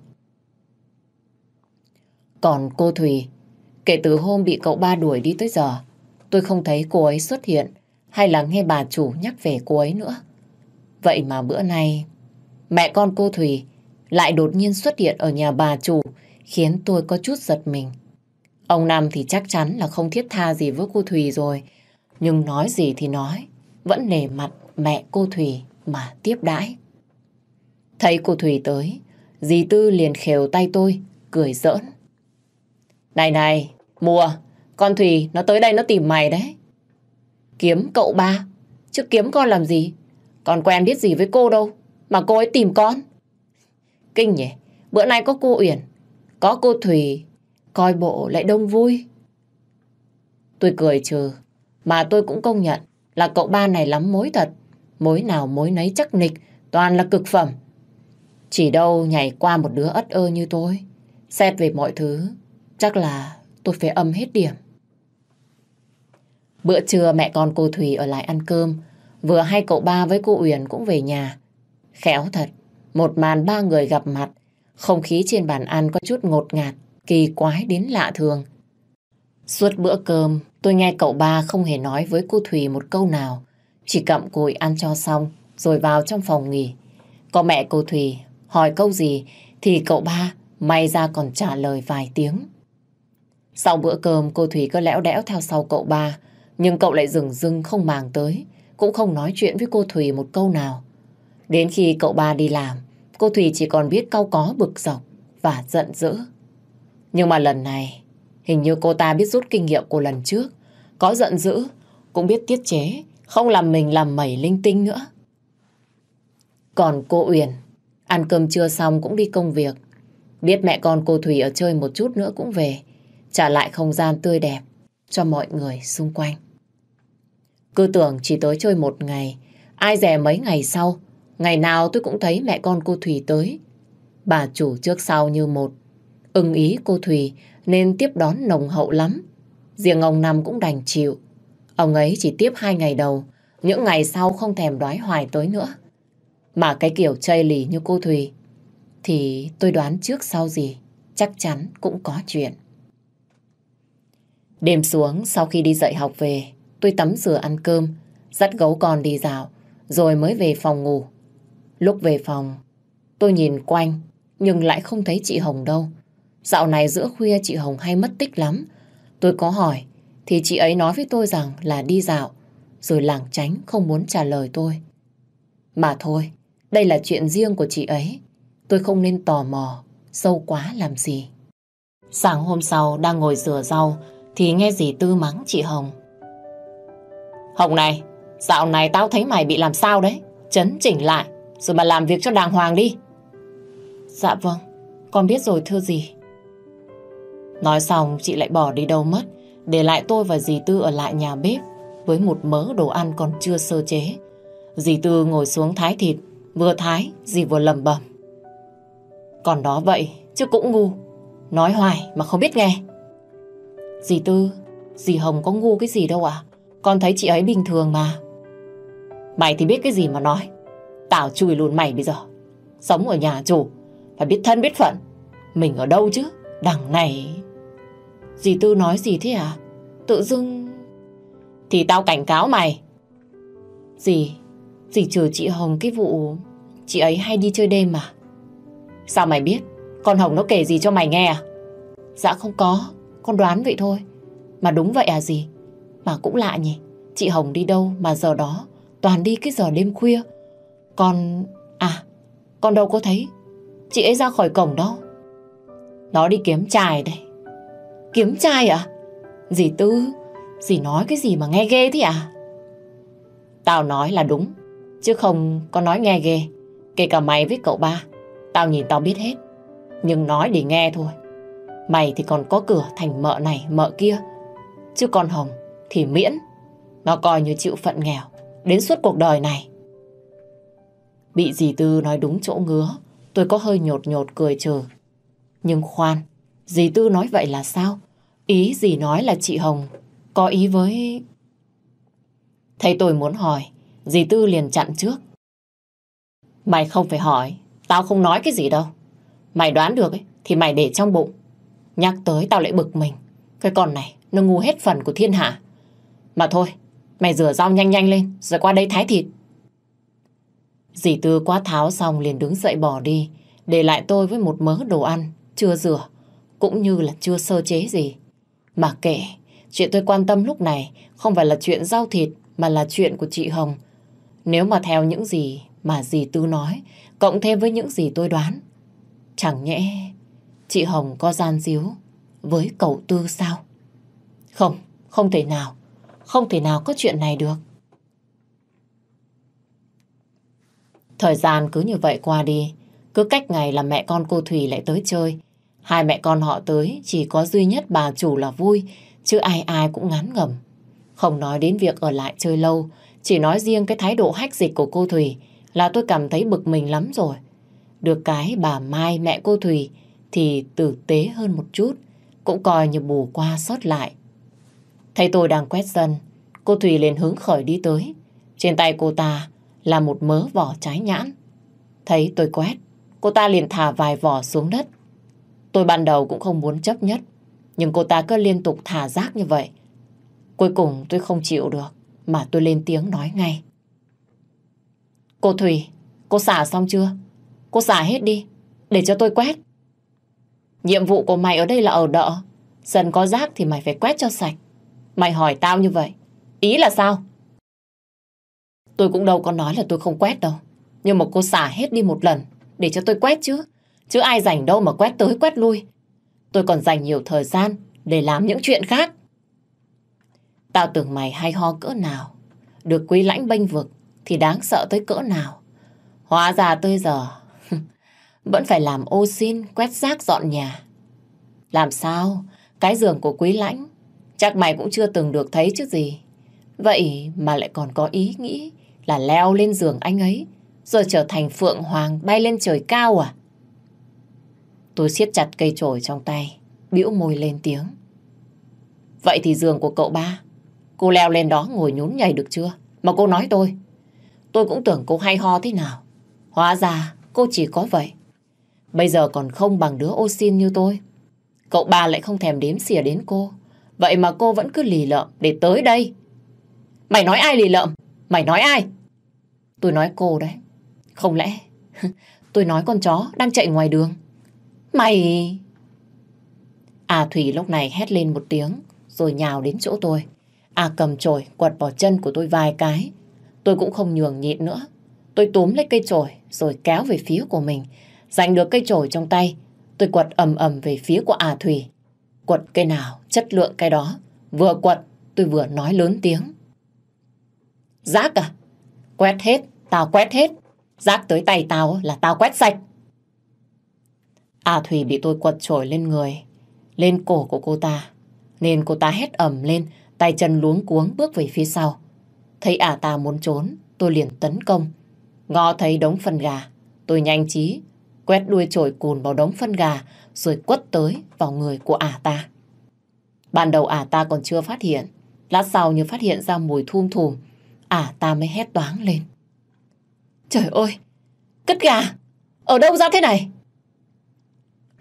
Còn cô Thùy, kể từ hôm bị cậu ba đuổi đi tới giờ, tôi không thấy cô ấy xuất hiện hay là nghe bà chủ nhắc về cô ấy nữa. Vậy mà bữa nay, mẹ con cô Thùy lại đột nhiên xuất hiện ở nhà bà chủ khiến tôi có chút giật mình. Ông Nam thì chắc chắn là không thiết tha gì với cô Thùy rồi, nhưng nói gì thì nói, vẫn nề mặt mẹ cô Thùy mà tiếp đãi. Thấy cô Thùy tới, dì Tư liền khều tay tôi, cười giỡn. Này này, mùa, con Thùy nó tới đây nó tìm mày đấy. Kiếm cậu ba, chứ kiếm con làm gì? Con quen biết gì với cô đâu, mà cô ấy tìm con. Kinh nhỉ, bữa nay có cô Uyển, có cô Thùy, coi bộ lại đông vui. Tôi cười trừ, mà tôi cũng công nhận là cậu ba này lắm mối thật. Mối nào mối nấy chắc nịch, toàn là cực phẩm. Chỉ đâu nhảy qua một đứa ất ơ như tôi. Xét về mọi thứ, chắc là tôi phải âm hết điểm. Bữa trưa mẹ con cô Thùy ở lại ăn cơm. Vừa hay cậu ba với cô Uyển cũng về nhà. Khéo thật, một màn ba người gặp mặt. Không khí trên bàn ăn có chút ngột ngạt, kỳ quái đến lạ thường. Suốt bữa cơm, tôi nghe cậu ba không hề nói với cô Thùy một câu nào. Chỉ cặm cùi ăn cho xong, rồi vào trong phòng nghỉ. Có mẹ cô Thùy hỏi câu gì, thì cậu ba may ra còn trả lời vài tiếng. Sau bữa cơm, cô Thùy có lẽo đẽo theo sau cậu ba, nhưng cậu lại dừng dưng không màng tới, cũng không nói chuyện với cô Thùy một câu nào. Đến khi cậu ba đi làm, cô Thùy chỉ còn biết cau có bực dọc và giận dữ. Nhưng mà lần này, hình như cô ta biết rút kinh nghiệm của lần trước. Có giận dữ, cũng biết tiết chế, không làm mình làm mẩy linh tinh nữa. Còn cô Uyển, ăn cơm trưa xong cũng đi công việc. Biết mẹ con cô Thủy ở chơi một chút nữa cũng về, trả lại không gian tươi đẹp cho mọi người xung quanh. Cứ tưởng chỉ tới chơi một ngày, ai dè mấy ngày sau, ngày nào tôi cũng thấy mẹ con cô Thủy tới. Bà chủ trước sau như một, ưng ý cô Thùy nên tiếp đón nồng hậu lắm. Riêng ông Năm cũng đành chịu. Ông ấy chỉ tiếp hai ngày đầu, những ngày sau không thèm đoái hoài tới nữa. Mà cái kiểu chây lì như cô Thùy thì tôi đoán trước sau gì chắc chắn cũng có chuyện. Đêm xuống sau khi đi dạy học về tôi tắm rửa ăn cơm dắt gấu con đi dạo rồi mới về phòng ngủ. Lúc về phòng tôi nhìn quanh nhưng lại không thấy chị Hồng đâu. Dạo này giữa khuya chị Hồng hay mất tích lắm. Tôi có hỏi thì chị ấy nói với tôi rằng là đi dạo rồi lảng tránh không muốn trả lời tôi. Mà thôi, đây là chuyện riêng của chị ấy. Tôi không nên tò mò, sâu quá làm gì. Sáng hôm sau đang ngồi rửa rau thì nghe dì Tư mắng chị Hồng. Hồng này, dạo này tao thấy mày bị làm sao đấy. Chấn chỉnh lại, rồi mà làm việc cho đàng hoàng đi. Dạ vâng, con biết rồi thưa dì. Nói xong chị lại bỏ đi đâu mất, để lại tôi và dì Tư ở lại nhà bếp với một mớ đồ ăn còn chưa sơ chế. Dì Tư ngồi xuống thái thịt, vừa thái, dì vừa lầm bầm. Còn đó vậy, chứ cũng ngu. Nói hoài mà không biết nghe. Dì Tư, dì Hồng có ngu cái gì đâu à? Con thấy chị ấy bình thường mà. Mày thì biết cái gì mà nói. Tao chùi luôn mày bây giờ. Sống ở nhà chủ, phải biết thân biết phận. Mình ở đâu chứ? Đằng này... Dì Tư nói gì thế à? Tự dưng... Thì tao cảnh cáo mày. Dì, dì trừ chị Hồng cái vụ... Chị ấy hay đi chơi đêm mà. Sao mày biết? Con Hồng nó kể gì cho mày nghe à? Dạ không có, con đoán vậy thôi. Mà đúng vậy à dì? Mà cũng lạ nhỉ, chị Hồng đi đâu mà giờ đó toàn đi cái giờ đêm khuya. Con... À, con đâu có thấy chị ấy ra khỏi cổng đâu. Nó đi kiếm trai đây. Kiếm trai à? Dì Tư, dì nói cái gì mà nghe ghê thế à? Tao nói là đúng, chứ không có nói nghe ghê. Kể cả mày với cậu ba, tao nhìn tao biết hết. Nhưng nói để nghe thôi. Mày thì còn có cửa thành mợ này, mợ kia. Chứ con Hồng thì miễn. Nó coi như chịu phận nghèo đến suốt cuộc đời này. Bị dì Tư nói đúng chỗ ngứa, tôi có hơi nhột nhột cười trừ. Nhưng khoan, dì Tư nói vậy là sao? Ý gì nói là chị Hồng có ý với... Thấy tôi muốn hỏi, dì Tư liền chặn trước. Mày không phải hỏi, tao không nói cái gì đâu. Mày đoán được ấy, thì mày để trong bụng. Nhắc tới tao lại bực mình. Cái con này, nó ngu hết phần của thiên hạ. Mà thôi, mày rửa rau nhanh nhanh lên, rồi qua đây thái thịt. Dì Tư quá tháo xong liền đứng dậy bỏ đi, để lại tôi với một mớ đồ ăn, chưa rửa, cũng như là chưa sơ chế gì. Mà kệ, chuyện tôi quan tâm lúc này không phải là chuyện giao thịt, mà là chuyện của chị Hồng. Nếu mà theo những gì mà dì Tư nói, cộng thêm với những gì tôi đoán, chẳng nhẽ chị Hồng có gian díu với cậu Tư sao? Không, không thể nào. Không thể nào có chuyện này được. Thời gian cứ như vậy qua đi. Cứ cách ngày là mẹ con cô Thủy lại tới chơi. Hai mẹ con họ tới chỉ có duy nhất bà chủ là vui, chứ ai ai cũng ngán ngẩm. Không nói đến việc ở lại chơi lâu, chỉ nói riêng cái thái độ hách dịch của cô thùy là tôi cảm thấy bực mình lắm rồi. Được cái bà Mai mẹ cô thùy thì tử tế hơn một chút, cũng coi như bù qua sót lại. Thấy tôi đang quét sân, cô Thùy liền hướng khởi đi tới. Trên tay cô ta là một mớ vỏ trái nhãn. Thấy tôi quét, cô ta liền thả vài vỏ xuống đất. Tôi ban đầu cũng không muốn chấp nhất, nhưng cô ta cứ liên tục thả rác như vậy. Cuối cùng tôi không chịu được, mà tôi lên tiếng nói ngay. Cô Thùy, cô xả xong chưa? Cô xả hết đi, để cho tôi quét. Nhiệm vụ của mày ở đây là ở đợ. Dần có rác thì mày phải quét cho sạch. Mày hỏi tao như vậy. Ý là sao? Tôi cũng đâu có nói là tôi không quét đâu. Nhưng mà cô xả hết đi một lần để cho tôi quét chứ. Chứ ai rảnh đâu mà quét tới quét lui. Tôi còn dành nhiều thời gian để làm những chuyện khác. Tao tưởng mày hay ho cỡ nào. Được quý lãnh bênh vực thì đáng sợ tới cỡ nào. Hóa ra tới giờ [laughs] vẫn phải làm ô xin, quét rác dọn nhà. Làm sao? Cái giường của quý lãnh chắc mày cũng chưa từng được thấy chứ gì. Vậy mà lại còn có ý nghĩ là leo lên giường anh ấy rồi trở thành phượng hoàng bay lên trời cao à? Tôi siết chặt cây chổi trong tay, bĩu môi lên tiếng. Vậy thì giường của cậu ba, cô leo lên đó ngồi nhún nhảy được chưa? Mà cô nói tôi. Tôi cũng tưởng cô hay ho thế nào. Hóa ra cô chỉ có vậy. Bây giờ còn không bằng đứa ô xin như tôi. Cậu ba lại không thèm đếm xỉa đến cô. Vậy mà cô vẫn cứ lì lợm để tới đây. Mày nói ai lì lợm? Mày nói ai? Tôi nói cô đấy. Không lẽ [laughs] tôi nói con chó đang chạy ngoài đường? Mày... À Thủy lúc này hét lên một tiếng rồi nhào đến chỗ tôi. À cầm chổi quật vào chân của tôi vài cái. Tôi cũng không nhường nhịn nữa. Tôi túm lấy cây chổi rồi kéo về phía của mình. Giành được cây chổi trong tay, tôi quật ầm ầm về phía của à Thủy. Quật cây nào, chất lượng cây đó. Vừa quật, tôi vừa nói lớn tiếng. Rác à? Quét hết, tao quét hết. Rác tới tay tao là tao quét sạch. A Thủy bị tôi quật trổi lên người, lên cổ của cô ta. Nên cô ta hét ầm lên, tay chân luống cuống bước về phía sau. Thấy ả ta muốn trốn, tôi liền tấn công. Ngó thấy đống phân gà, tôi nhanh trí, quét đuôi trổi cùn vào đống phân gà, rồi quất tới vào người của ả ta. Ban đầu ả ta còn chưa phát hiện, lát sau như phát hiện ra mùi thum thùm, ả ta mới hét toáng lên. Trời ơi, cất gà, ở đâu ra thế này?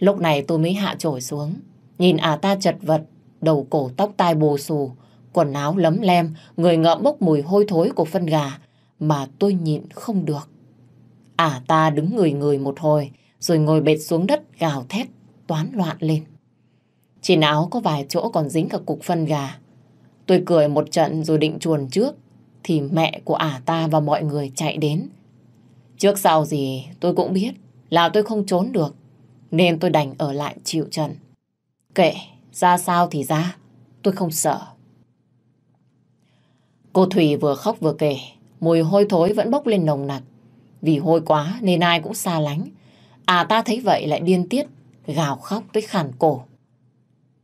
Lúc này tôi mới hạ trổi xuống, nhìn à ta chật vật, đầu cổ tóc tai bù xù, quần áo lấm lem, người ngậm bốc mùi hôi thối của phân gà mà tôi nhịn không được. à ta đứng người người một hồi, rồi ngồi bệt xuống đất gào thét, toán loạn lên. Trên áo có vài chỗ còn dính cả cục phân gà. Tôi cười một trận rồi định chuồn trước, thì mẹ của ả ta và mọi người chạy đến. Trước sau gì tôi cũng biết là tôi không trốn được, nên tôi đành ở lại chịu trận. Kệ, ra sao thì ra, tôi không sợ. Cô Thủy vừa khóc vừa kể, mùi hôi thối vẫn bốc lên nồng nặc. Vì hôi quá nên ai cũng xa lánh. À ta thấy vậy lại điên tiết, gào khóc tới khản cổ.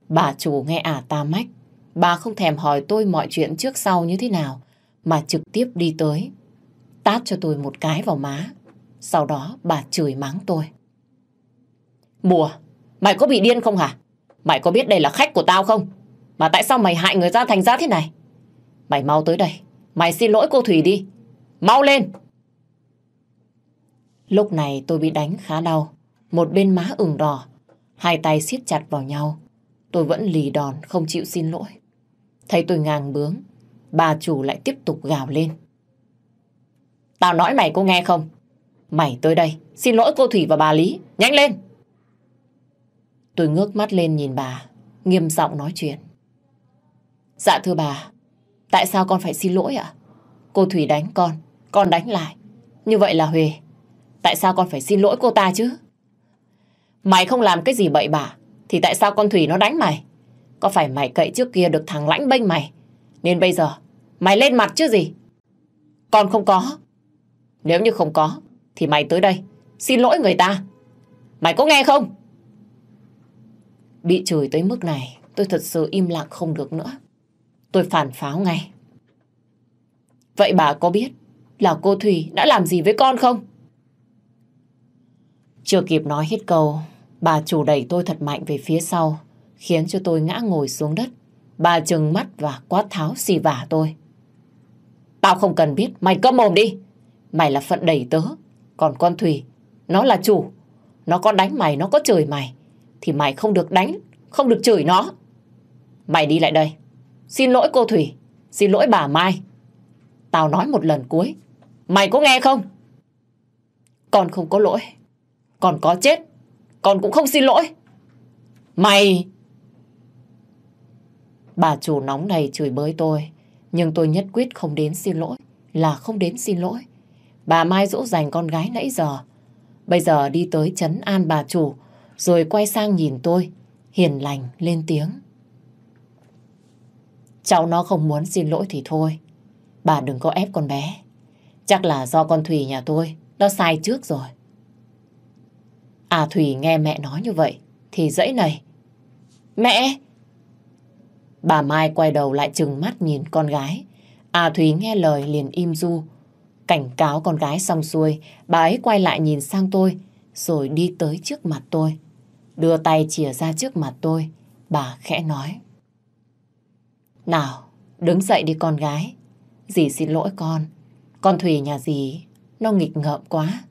Bà chủ nghe à ta mách, bà không thèm hỏi tôi mọi chuyện trước sau như thế nào, mà trực tiếp đi tới, tát cho tôi một cái vào má. Sau đó bà chửi mắng tôi. Mùa, mày có bị điên không hả? Mày có biết đây là khách của tao không? Mà tại sao mày hại người ta thành ra thế này? Mày mau tới đây. Mày xin lỗi cô Thủy đi. Mau lên! Lúc này tôi bị đánh khá đau. Một bên má ửng đỏ. Hai tay siết chặt vào nhau. Tôi vẫn lì đòn không chịu xin lỗi. Thấy tôi ngang bướng. Bà chủ lại tiếp tục gào lên. Tao nói mày có nghe không? Mày tới đây. Xin lỗi cô Thủy và bà Lý. Nhanh lên! Tôi ngước mắt lên nhìn bà. Nghiêm giọng nói chuyện. Dạ thưa bà, Tại sao con phải xin lỗi ạ? Cô Thủy đánh con, con đánh lại. Như vậy là Huệ. Tại sao con phải xin lỗi cô ta chứ? Mày không làm cái gì bậy bạ, thì tại sao con Thủy nó đánh mày? Có phải mày cậy trước kia được thằng lãnh bênh mày? Nên bây giờ, mày lên mặt chứ gì? Con không có. Nếu như không có, thì mày tới đây, xin lỗi người ta. Mày có nghe không? Bị chửi tới mức này, tôi thật sự im lặng không được nữa. Tôi phản pháo ngay. Vậy bà có biết là cô Thủy đã làm gì với con không? Chưa kịp nói hết câu, bà chủ đẩy tôi thật mạnh về phía sau, khiến cho tôi ngã ngồi xuống đất. Bà trừng mắt và quát tháo xì vả tôi. Tao không cần biết, mày câm mồm đi. Mày là phận đẩy tớ, còn con Thủy, nó là chủ. Nó có đánh mày, nó có chửi mày, thì mày không được đánh, không được chửi nó. Mày đi lại đây. Xin lỗi cô Thủy. Xin lỗi bà Mai. Tao nói một lần cuối. Mày có nghe không? Con không có lỗi. Con có chết. Con cũng không xin lỗi. Mày... Bà chủ nóng này chửi bới tôi. Nhưng tôi nhất quyết không đến xin lỗi. Là không đến xin lỗi. Bà Mai dỗ dành con gái nãy giờ. Bây giờ đi tới chấn an bà chủ. Rồi quay sang nhìn tôi. Hiền lành lên tiếng. Cháu nó không muốn xin lỗi thì thôi. Bà đừng có ép con bé. Chắc là do con Thùy nhà tôi, nó sai trước rồi. À Thùy nghe mẹ nói như vậy, thì dãy này. Mẹ! Bà Mai quay đầu lại chừng mắt nhìn con gái. À Thùy nghe lời liền im du. Cảnh cáo con gái xong xuôi, bà ấy quay lại nhìn sang tôi, rồi đi tới trước mặt tôi. Đưa tay chìa ra trước mặt tôi, bà khẽ nói. Nào, đứng dậy đi con gái. Dì xin lỗi con. Con Thùy nhà dì, nó nghịch ngợm quá.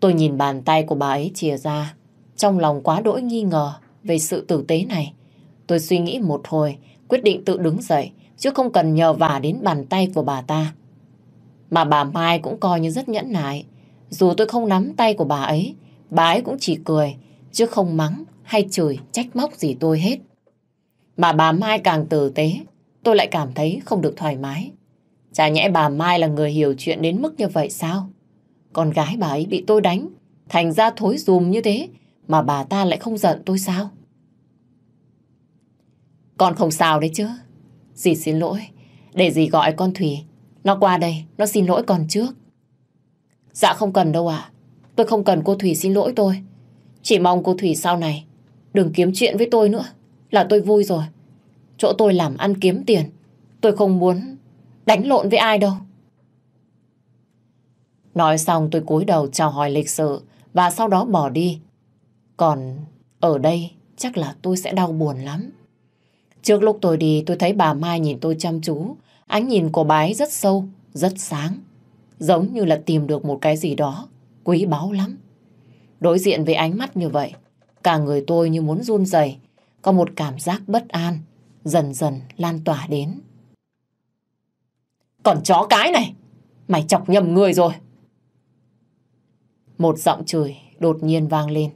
Tôi nhìn bàn tay của bà ấy chìa ra, trong lòng quá đỗi nghi ngờ về sự tử tế này. Tôi suy nghĩ một hồi, quyết định tự đứng dậy, chứ không cần nhờ vả đến bàn tay của bà ta. Mà bà Mai cũng coi như rất nhẫn nại. Dù tôi không nắm tay của bà ấy, bà ấy cũng chỉ cười, chứ không mắng hay chửi trách móc gì tôi hết. Mà bà Mai càng tử tế, tôi lại cảm thấy không được thoải mái. Chả nhẽ bà Mai là người hiểu chuyện đến mức như vậy sao? Con gái bà ấy bị tôi đánh, thành ra thối dùm như thế, mà bà ta lại không giận tôi sao? Con không sao đấy chứ. Dì xin lỗi, để dì gọi con Thủy. Nó qua đây, nó xin lỗi con trước. Dạ không cần đâu ạ. Tôi không cần cô Thủy xin lỗi tôi. Chỉ mong cô Thủy sau này đừng kiếm chuyện với tôi nữa. Là tôi vui rồi. Chỗ tôi làm ăn kiếm tiền. Tôi không muốn đánh lộn với ai đâu. Nói xong tôi cúi đầu chào hỏi lịch sự và sau đó bỏ đi. Còn ở đây chắc là tôi sẽ đau buồn lắm. Trước lúc tôi đi tôi thấy bà Mai nhìn tôi chăm chú. Ánh nhìn của bà ấy rất sâu, rất sáng. Giống như là tìm được một cái gì đó quý báu lắm. Đối diện với ánh mắt như vậy, cả người tôi như muốn run rẩy, có một cảm giác bất an dần dần lan tỏa đến. Còn chó cái này, mày chọc nhầm người rồi. Một giọng chửi đột nhiên vang lên.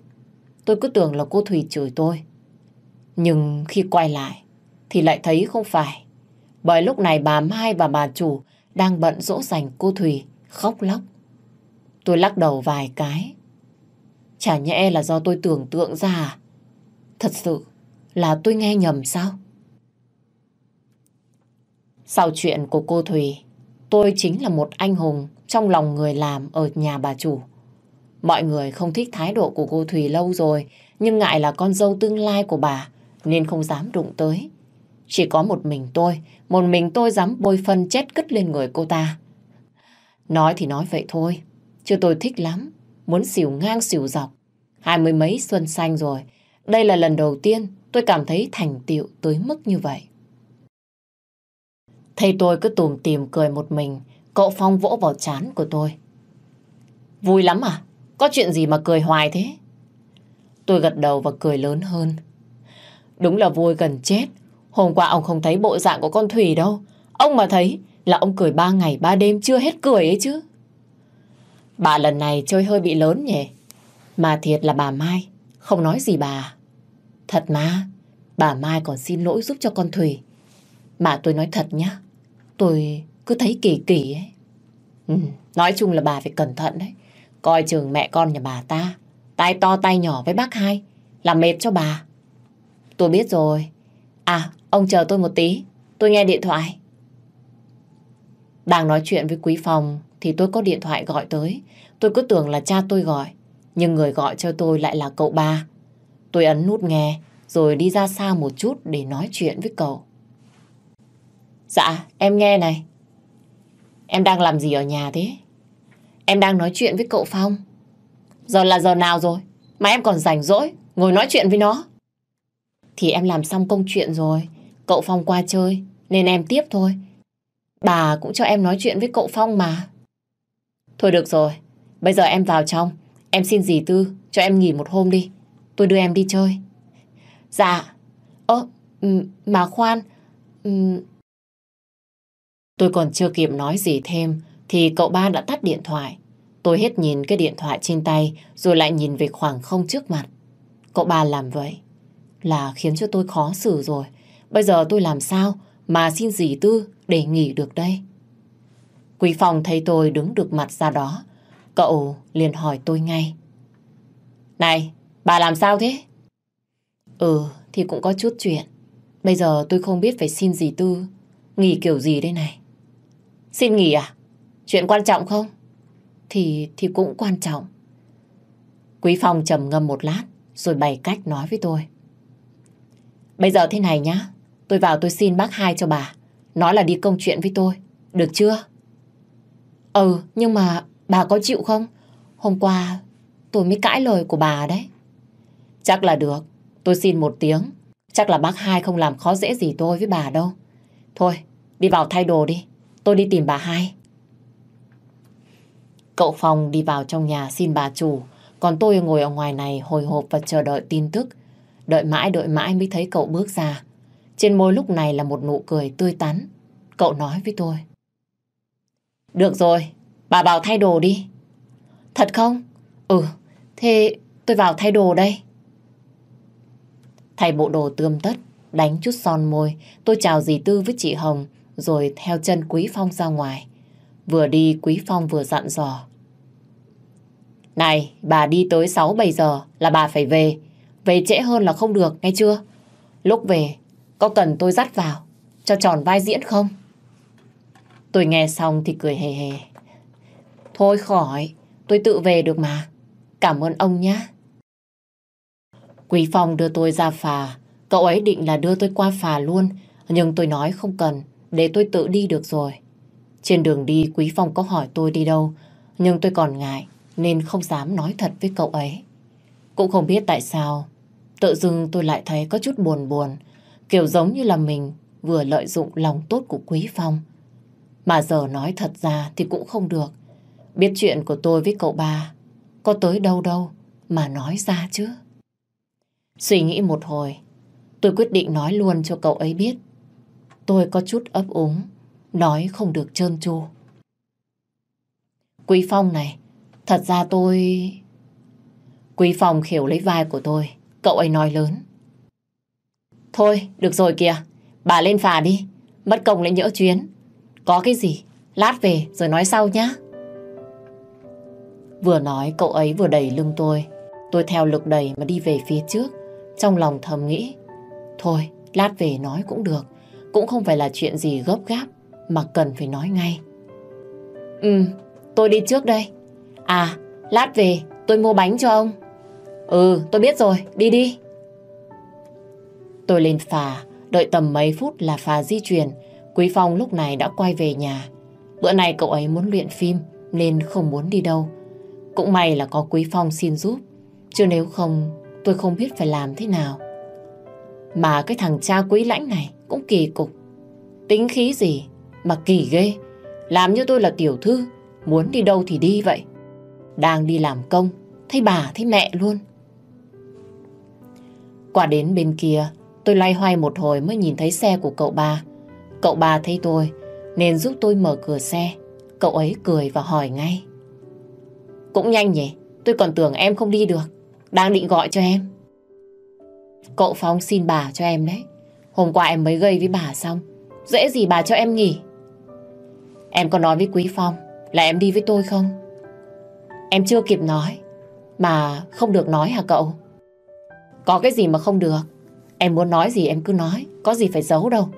Tôi cứ tưởng là cô Thùy chửi tôi. Nhưng khi quay lại thì lại thấy không phải. Bởi lúc này bà Mai và bà chủ đang bận dỗ dành cô Thùy khóc lóc. Tôi lắc đầu vài cái. Chả nhẽ là do tôi tưởng tượng ra à? Thật sự là tôi nghe nhầm sao? Sau chuyện của cô Thùy, tôi chính là một anh hùng trong lòng người làm ở nhà bà chủ. Mọi người không thích thái độ của cô Thùy lâu rồi, nhưng ngại là con dâu tương lai của bà, nên không dám đụng tới. Chỉ có một mình tôi, một mình tôi dám bôi phân chết cất lên người cô ta. Nói thì nói vậy thôi, chứ tôi thích lắm, muốn xỉu ngang xỉu dọc. Hai mươi mấy xuân xanh rồi, đây là lần đầu tiên tôi cảm thấy thành tựu tới mức như vậy. thầy tôi cứ tùm tìm cười một mình, cậu Phong vỗ vào chán của tôi. Vui lắm à? Có chuyện gì mà cười hoài thế? Tôi gật đầu và cười lớn hơn. Đúng là vui gần chết. Hôm qua ông không thấy bộ dạng của con Thủy đâu. Ông mà thấy là ông cười ba ngày ba đêm chưa hết cười ấy chứ. Bà lần này chơi hơi bị lớn nhỉ? Mà thiệt là bà Mai, không nói gì bà. Thật mà, bà Mai còn xin lỗi giúp cho con Thủy. Mà tôi nói thật nhá, tôi cứ thấy kỳ kỳ ấy. Ừ, nói chung là bà phải cẩn thận đấy. Coi chừng mẹ con nhà bà ta, tay to tay nhỏ với bác hai, làm mệt cho bà. Tôi biết rồi. À, ông chờ tôi một tí, tôi nghe điện thoại. Đang nói chuyện với Quý Phòng thì tôi có điện thoại gọi tới. Tôi cứ tưởng là cha tôi gọi, nhưng người gọi cho tôi lại là cậu ba. Tôi ấn nút nghe, rồi đi ra xa một chút để nói chuyện với cậu. Dạ, em nghe này. Em đang làm gì ở nhà thế? Em đang nói chuyện với cậu Phong. Giờ là giờ nào rồi? Mà em còn rảnh rỗi, ngồi nói chuyện với nó. Thì em làm xong công chuyện rồi. Cậu Phong qua chơi, nên em tiếp thôi. Bà cũng cho em nói chuyện với cậu Phong mà. Thôi được rồi, bây giờ em vào trong. Em xin dì Tư, cho em nghỉ một hôm đi. Tôi đưa em đi chơi. Dạ. Ơ, ừ, mà khoan. Ừ. Tôi còn chưa kịp nói gì thêm thì cậu ba đã tắt điện thoại. Tôi hết nhìn cái điện thoại trên tay rồi lại nhìn về khoảng không trước mặt. Cậu ba làm vậy là khiến cho tôi khó xử rồi. Bây giờ tôi làm sao mà xin dì Tư để nghỉ được đây? Quý phòng thấy tôi đứng được mặt ra đó. Cậu liền hỏi tôi ngay. Này, bà làm sao thế? Ừ, thì cũng có chút chuyện. Bây giờ tôi không biết phải xin gì Tư nghỉ kiểu gì đây này. Xin nghỉ à? Chuyện quan trọng không? Thì thì cũng quan trọng. Quý Phong trầm ngâm một lát rồi bày cách nói với tôi. Bây giờ thế này nhá, tôi vào tôi xin bác hai cho bà. Nói là đi công chuyện với tôi, được chưa? Ừ, nhưng mà bà có chịu không? Hôm qua tôi mới cãi lời của bà đấy. Chắc là được. Tôi xin một tiếng. Chắc là bác hai không làm khó dễ gì tôi với bà đâu. Thôi, đi vào thay đồ đi. Tôi đi tìm bà hai. Cậu Phong đi vào trong nhà xin bà chủ. Còn tôi ngồi ở ngoài này hồi hộp và chờ đợi tin tức. Đợi mãi đợi mãi mới thấy cậu bước ra. Trên môi lúc này là một nụ cười tươi tắn. Cậu nói với tôi. Được rồi, bà vào thay đồ đi. Thật không? Ừ, thế tôi vào thay đồ đây. Thay bộ đồ tươm tất, đánh chút son môi, tôi chào dì Tư với chị Hồng, rồi theo chân Quý Phong ra ngoài. Vừa đi Quý Phong vừa dặn dò. Này, bà đi tới 6-7 giờ là bà phải về. Về trễ hơn là không được, nghe chưa? Lúc về, có cần tôi dắt vào, cho tròn vai diễn không? Tôi nghe xong thì cười hề hề. Thôi khỏi, tôi tự về được mà. Cảm ơn ông nhé. Quý Phong đưa tôi ra phà. Cậu ấy định là đưa tôi qua phà luôn. Nhưng tôi nói không cần, để tôi tự đi được rồi. Trên đường đi Quý Phong có hỏi tôi đi đâu. Nhưng tôi còn ngại, nên không dám nói thật với cậu ấy. Cũng không biết tại sao. Tự dưng tôi lại thấy có chút buồn buồn. Kiểu giống như là mình vừa lợi dụng lòng tốt của Quý Phong. Mà giờ nói thật ra thì cũng không được. Biết chuyện của tôi với cậu ba có tới đâu đâu mà nói ra chứ. Suy nghĩ một hồi, tôi quyết định nói luôn cho cậu ấy biết. Tôi có chút ấp úng, nói không được trơn tru. Quý Phong này, thật ra tôi... Quý Phong khiểu lấy vai của tôi, cậu ấy nói lớn. Thôi, được rồi kìa, bà lên phà đi, mất công lại nhỡ chuyến. Có cái gì, lát về rồi nói sau nhá. Vừa nói cậu ấy vừa đẩy lưng tôi. Tôi theo lực đẩy mà đi về phía trước. Trong lòng thầm nghĩ. Thôi, lát về nói cũng được. Cũng không phải là chuyện gì gấp gáp mà cần phải nói ngay. Ừ, tôi đi trước đây. À, lát về tôi mua bánh cho ông. Ừ, tôi biết rồi, đi đi. Tôi lên phà, đợi tầm mấy phút là phà di chuyển. Quý Phong lúc này đã quay về nhà. Bữa nay cậu ấy muốn luyện phim nên không muốn đi đâu. Cũng may là có Quý Phong xin giúp. Chứ nếu không, tôi không biết phải làm thế nào. Mà cái thằng cha quý lãnh này cũng kỳ cục. Tính khí gì mà kỳ ghê. Làm như tôi là tiểu thư, muốn đi đâu thì đi vậy. Đang đi làm công, thấy bà thấy mẹ luôn. Qua đến bên kia, tôi loay hoay một hồi mới nhìn thấy xe của cậu ba. Cậu ba thấy tôi, nên giúp tôi mở cửa xe. Cậu ấy cười và hỏi ngay. Cũng nhanh nhỉ, tôi còn tưởng em không đi được. Đang định gọi cho em. Cậu Phong xin bà cho em đấy. Hôm qua em mới gây với bà xong. Dễ gì bà cho em nghỉ. Em có nói với Quý Phong là em đi với tôi không? Em chưa kịp nói. Mà không được nói hả cậu? Có cái gì mà không được. Em muốn nói gì em cứ nói. Có gì phải giấu đâu.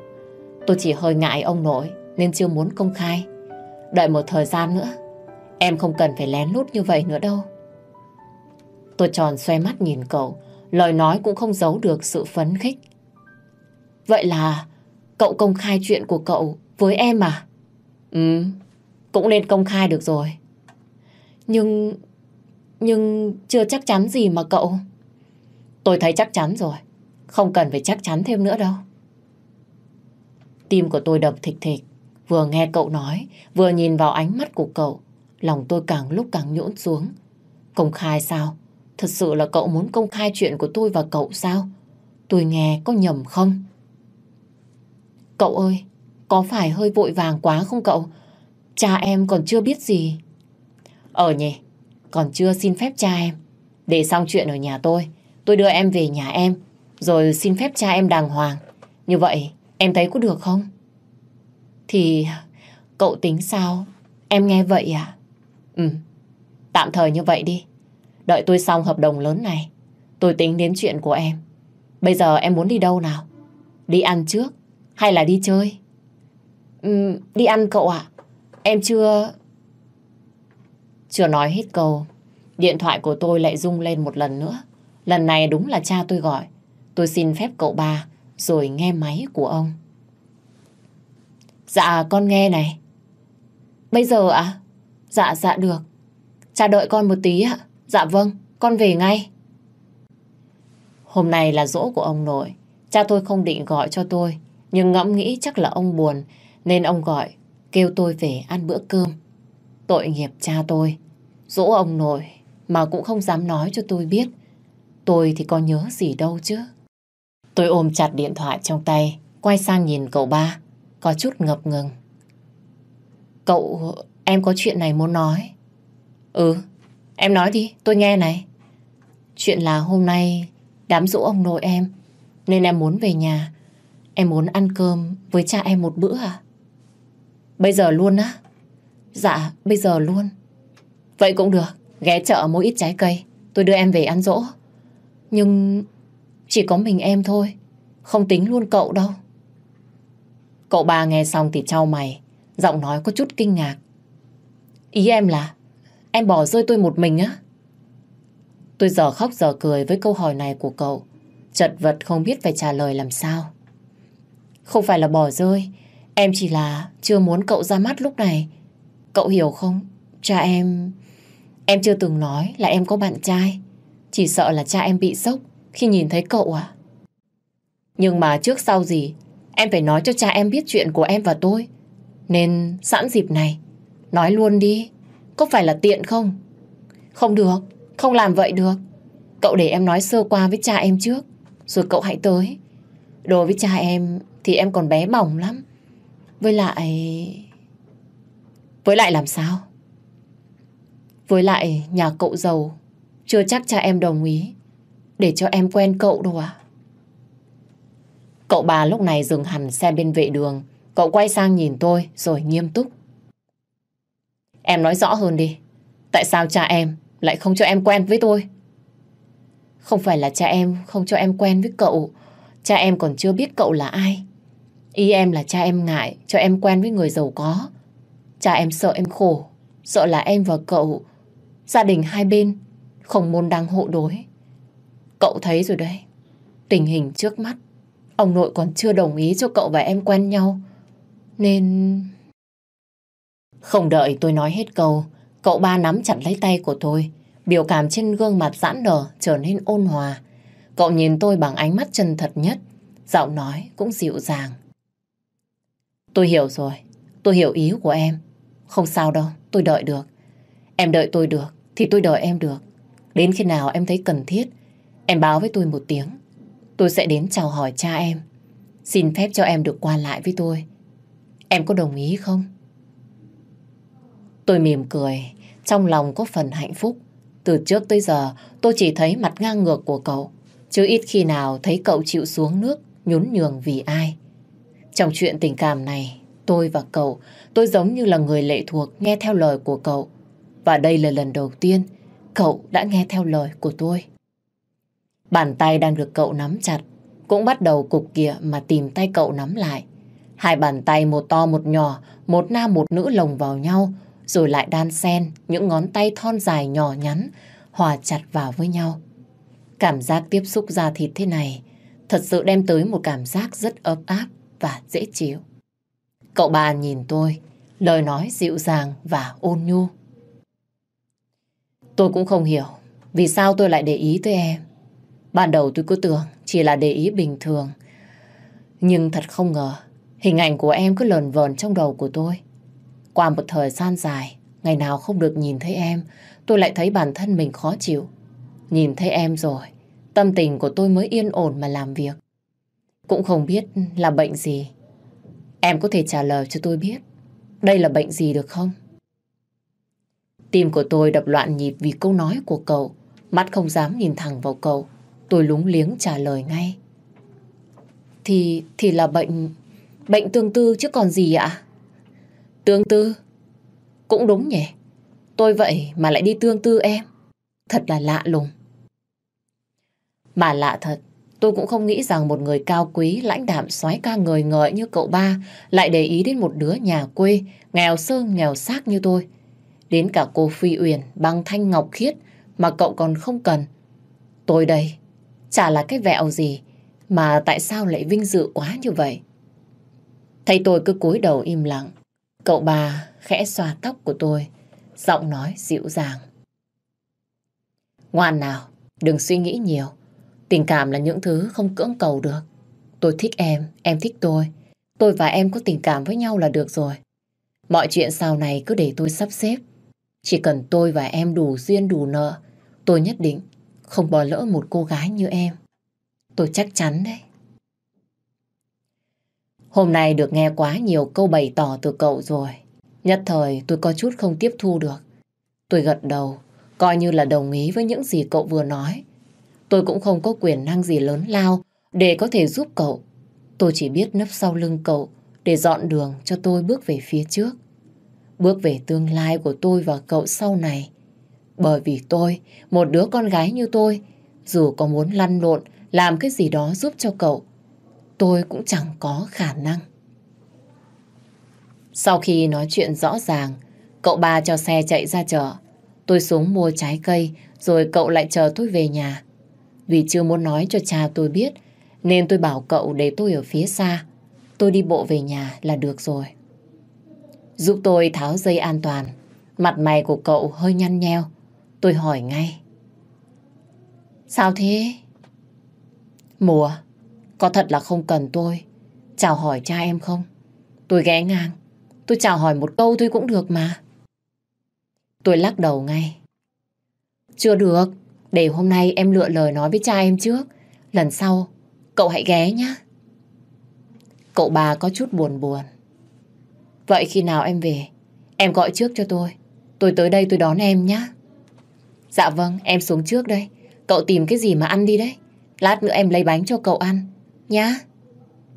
Tôi chỉ hơi ngại ông nội nên chưa muốn công khai. Đợi một thời gian nữa Em không cần phải lén lút như vậy nữa đâu. Tôi tròn xoay mắt nhìn cậu, lời nói cũng không giấu được sự phấn khích. Vậy là cậu công khai chuyện của cậu với em à? Ừ, cũng nên công khai được rồi. Nhưng... nhưng chưa chắc chắn gì mà cậu... Tôi thấy chắc chắn rồi, không cần phải chắc chắn thêm nữa đâu. Tim của tôi đập thịch thịch, vừa nghe cậu nói, vừa nhìn vào ánh mắt của cậu. Lòng tôi càng lúc càng nhũn xuống. Công khai sao? Thật sự là cậu muốn công khai chuyện của tôi và cậu sao? Tôi nghe có nhầm không? Cậu ơi, có phải hơi vội vàng quá không cậu? Cha em còn chưa biết gì. Ờ nhỉ, còn chưa xin phép cha em. Để xong chuyện ở nhà tôi, tôi đưa em về nhà em, rồi xin phép cha em đàng hoàng. Như vậy, em thấy có được không? Thì cậu tính sao? Em nghe vậy à? Ừ, tạm thời như vậy đi. Đợi tôi xong hợp đồng lớn này, tôi tính đến chuyện của em. Bây giờ em muốn đi đâu nào? Đi ăn trước hay là đi chơi? Ừ, đi ăn cậu ạ. Em chưa... Chưa nói hết câu, điện thoại của tôi lại rung lên một lần nữa. Lần này đúng là cha tôi gọi. Tôi xin phép cậu ba, rồi nghe máy của ông. Dạ, con nghe này. Bây giờ ạ? À? Dạ, dạ được. Cha đợi con một tí ạ. Dạ vâng, con về ngay. Hôm nay là dỗ của ông nội. Cha tôi không định gọi cho tôi, nhưng ngẫm nghĩ chắc là ông buồn, nên ông gọi, kêu tôi về ăn bữa cơm. Tội nghiệp cha tôi, dỗ ông nội mà cũng không dám nói cho tôi biết. Tôi thì có nhớ gì đâu chứ. Tôi ôm chặt điện thoại trong tay, quay sang nhìn cậu ba, có chút ngập ngừng. Cậu, em có chuyện này muốn nói. Ừ, em nói đi, tôi nghe này. Chuyện là hôm nay đám rỗ ông nội em, nên em muốn về nhà. Em muốn ăn cơm với cha em một bữa à? Bây giờ luôn á? Dạ, bây giờ luôn. Vậy cũng được, ghé chợ mua ít trái cây, tôi đưa em về ăn rỗ Nhưng chỉ có mình em thôi, không tính luôn cậu đâu. Cậu ba nghe xong thì trao mày, giọng nói có chút kinh ngạc. Ý em là, em bỏ rơi tôi một mình á? Tôi giờ khóc giờ cười với câu hỏi này của cậu, chật vật không biết phải trả lời làm sao. Không phải là bỏ rơi, em chỉ là chưa muốn cậu ra mắt lúc này. Cậu hiểu không? Cha em... Em chưa từng nói là em có bạn trai. Chỉ sợ là cha em bị sốc khi nhìn thấy cậu à. Nhưng mà trước sau gì, em phải nói cho cha em biết chuyện của em và tôi. Nên sẵn dịp này, nói luôn đi. Có phải là tiện không? Không được, không làm vậy được. Cậu để em nói sơ qua với cha em trước, rồi cậu hãy tới. Đối với cha em thì em còn bé bỏng lắm. Với lại... Với lại làm sao? Với lại nhà cậu giàu, chưa chắc cha em đồng ý để cho em quen cậu đâu à. Cậu bà lúc này dừng hẳn xe bên vệ đường, cậu quay sang nhìn tôi rồi nghiêm túc. Em nói rõ hơn đi, tại sao cha em lại không cho em quen với tôi? Không phải là cha em không cho em quen với cậu, cha em còn chưa biết cậu là ai. Ý em là cha em ngại cho em quen với người giàu có. Cha em sợ em khổ, sợ là em và cậu, gia đình hai bên, không môn đăng hộ đối. Cậu thấy rồi đấy, tình hình trước mắt, ông nội còn chưa đồng ý cho cậu và em quen nhau. Nên... Không đợi tôi nói hết câu, cậu ba nắm chặt lấy tay của tôi, biểu cảm trên gương mặt giãn nở trở nên ôn hòa. Cậu nhìn tôi bằng ánh mắt chân thật nhất, giọng nói cũng dịu dàng. Tôi hiểu rồi, tôi hiểu ý của em. Không sao đâu, tôi đợi được. Em đợi tôi được, thì tôi đợi em được. Đến khi nào em thấy cần thiết, em báo với tôi một tiếng. Tôi sẽ đến chào hỏi cha em. Xin phép cho em được qua lại với tôi. Em có đồng ý không? Tôi mỉm cười, trong lòng có phần hạnh phúc. Từ trước tới giờ, tôi chỉ thấy mặt ngang ngược của cậu, chứ ít khi nào thấy cậu chịu xuống nước, nhún nhường vì ai. Trong chuyện tình cảm này, tôi và cậu, tôi giống như là người lệ thuộc nghe theo lời của cậu. Và đây là lần đầu tiên cậu đã nghe theo lời của tôi. Bàn tay đang được cậu nắm chặt, cũng bắt đầu cục kìa mà tìm tay cậu nắm lại. Hai bàn tay một to một nhỏ, một nam một nữ lồng vào nhau, rồi lại đan xen những ngón tay thon dài nhỏ nhắn, hòa chặt vào với nhau. Cảm giác tiếp xúc da thịt thế này thật sự đem tới một cảm giác rất ấm áp và dễ chịu. Cậu bà nhìn tôi, lời nói dịu dàng và ôn nhu. Tôi cũng không hiểu vì sao tôi lại để ý tới em. Ban đầu tôi cứ tưởng chỉ là để ý bình thường. Nhưng thật không ngờ, hình ảnh của em cứ lờn vờn trong đầu của tôi. Qua một thời gian dài, ngày nào không được nhìn thấy em, tôi lại thấy bản thân mình khó chịu. Nhìn thấy em rồi, tâm tình của tôi mới yên ổn mà làm việc. Cũng không biết là bệnh gì. Em có thể trả lời cho tôi biết đây là bệnh gì được không? Tim của tôi đập loạn nhịp vì câu nói của cậu. Mắt không dám nhìn thẳng vào cậu. Tôi lúng liếng trả lời ngay. Thì, thì là bệnh, bệnh tương tư chứ còn gì ạ? Tương tư? Cũng đúng nhỉ. Tôi vậy mà lại đi tương tư em. Thật là lạ lùng. Mà lạ thật, tôi cũng không nghĩ rằng một người cao quý, lãnh đạm, xoái ca người ngợi như cậu ba lại để ý đến một đứa nhà quê, nghèo sơ, nghèo xác như tôi. Đến cả cô Phi Uyển, băng thanh ngọc khiết mà cậu còn không cần. Tôi đây, chả là cái vẹo gì mà tại sao lại vinh dự quá như vậy. Thấy tôi cứ cúi đầu im lặng, cậu bà khẽ xoa tóc của tôi, giọng nói dịu dàng. Ngoan nào, đừng suy nghĩ nhiều. Tình cảm là những thứ không cưỡng cầu được. Tôi thích em, em thích tôi. Tôi và em có tình cảm với nhau là được rồi. Mọi chuyện sau này cứ để tôi sắp xếp. Chỉ cần tôi và em đủ duyên đủ nợ, tôi nhất định không bỏ lỡ một cô gái như em. Tôi chắc chắn đấy. Hôm nay được nghe quá nhiều câu bày tỏ từ cậu rồi. Nhất thời tôi có chút không tiếp thu được. Tôi gật đầu, coi như là đồng ý với những gì cậu vừa nói. Tôi cũng không có quyền năng gì lớn lao để có thể giúp cậu. Tôi chỉ biết nấp sau lưng cậu để dọn đường cho tôi bước về phía trước. Bước về tương lai của tôi và cậu sau này. Bởi vì tôi, một đứa con gái như tôi, dù có muốn lăn lộn, làm cái gì đó giúp cho cậu, tôi cũng chẳng có khả năng. Sau khi nói chuyện rõ ràng, cậu ba cho xe chạy ra chợ. Tôi xuống mua trái cây, rồi cậu lại chờ tôi về nhà. Vì chưa muốn nói cho cha tôi biết, nên tôi bảo cậu để tôi ở phía xa. Tôi đi bộ về nhà là được rồi. Giúp tôi tháo dây an toàn. Mặt mày của cậu hơi nhăn nheo. Tôi hỏi ngay. Sao thế? Mùa, có thật là không cần tôi chào hỏi cha em không? Tôi ghé ngang. Tôi chào hỏi một câu thôi cũng được mà. Tôi lắc đầu ngay. Chưa được. Để hôm nay em lựa lời nói với cha em trước. Lần sau, cậu hãy ghé nhé. Cậu bà có chút buồn buồn. Vậy khi nào em về, em gọi trước cho tôi. Tôi tới đây tôi đón em nhé. Dạ vâng, em xuống trước đây. Cậu tìm cái gì mà ăn đi đấy. Lát nữa em lấy bánh cho cậu ăn. Nhá.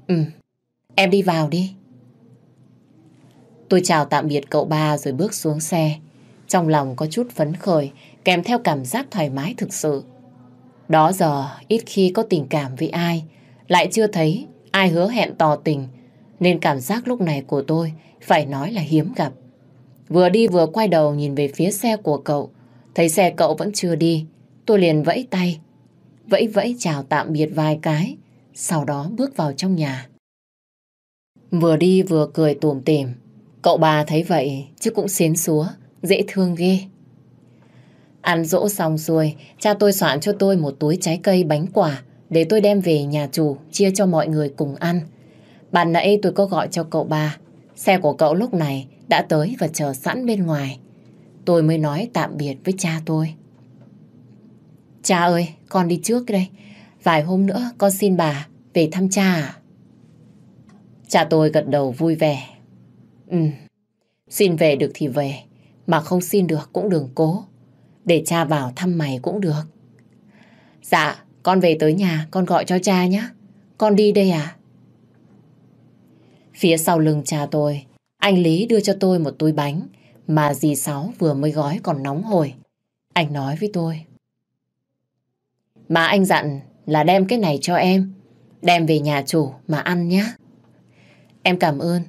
Ừ, em đi vào đi. Tôi chào tạm biệt cậu ba rồi bước xuống xe. Trong lòng có chút phấn khởi, kèm theo cảm giác thoải mái thực sự. Đó giờ ít khi có tình cảm với ai, lại chưa thấy ai hứa hẹn tỏ tình, nên cảm giác lúc này của tôi phải nói là hiếm gặp. Vừa đi vừa quay đầu nhìn về phía xe của cậu, thấy xe cậu vẫn chưa đi, tôi liền vẫy tay, vẫy vẫy chào tạm biệt vài cái, sau đó bước vào trong nhà. Vừa đi vừa cười tủm tỉm, cậu bà thấy vậy chứ cũng xến xúa, dễ thương ghê. Ăn dỗ xong xuôi, cha tôi soạn cho tôi một túi trái cây bánh quả để tôi đem về nhà chủ chia cho mọi người cùng ăn. Bạn nãy tôi có gọi cho cậu ba, xe của cậu lúc này đã tới và chờ sẵn bên ngoài. Tôi mới nói tạm biệt với cha tôi. Cha ơi, con đi trước đây. Vài hôm nữa con xin bà về thăm cha à? Cha tôi gật đầu vui vẻ. Ừ, xin về được thì về, mà không xin được cũng đừng cố. Để cha vào thăm mày cũng được. Dạ, con về tới nhà, con gọi cho cha nhé. Con đi đây à? Phía sau lưng cha tôi, anh Lý đưa cho tôi một túi bánh mà dì Sáu vừa mới gói còn nóng hồi, Anh nói với tôi. Mà anh dặn là đem cái này cho em. Đem về nhà chủ mà ăn nhé. Em cảm ơn.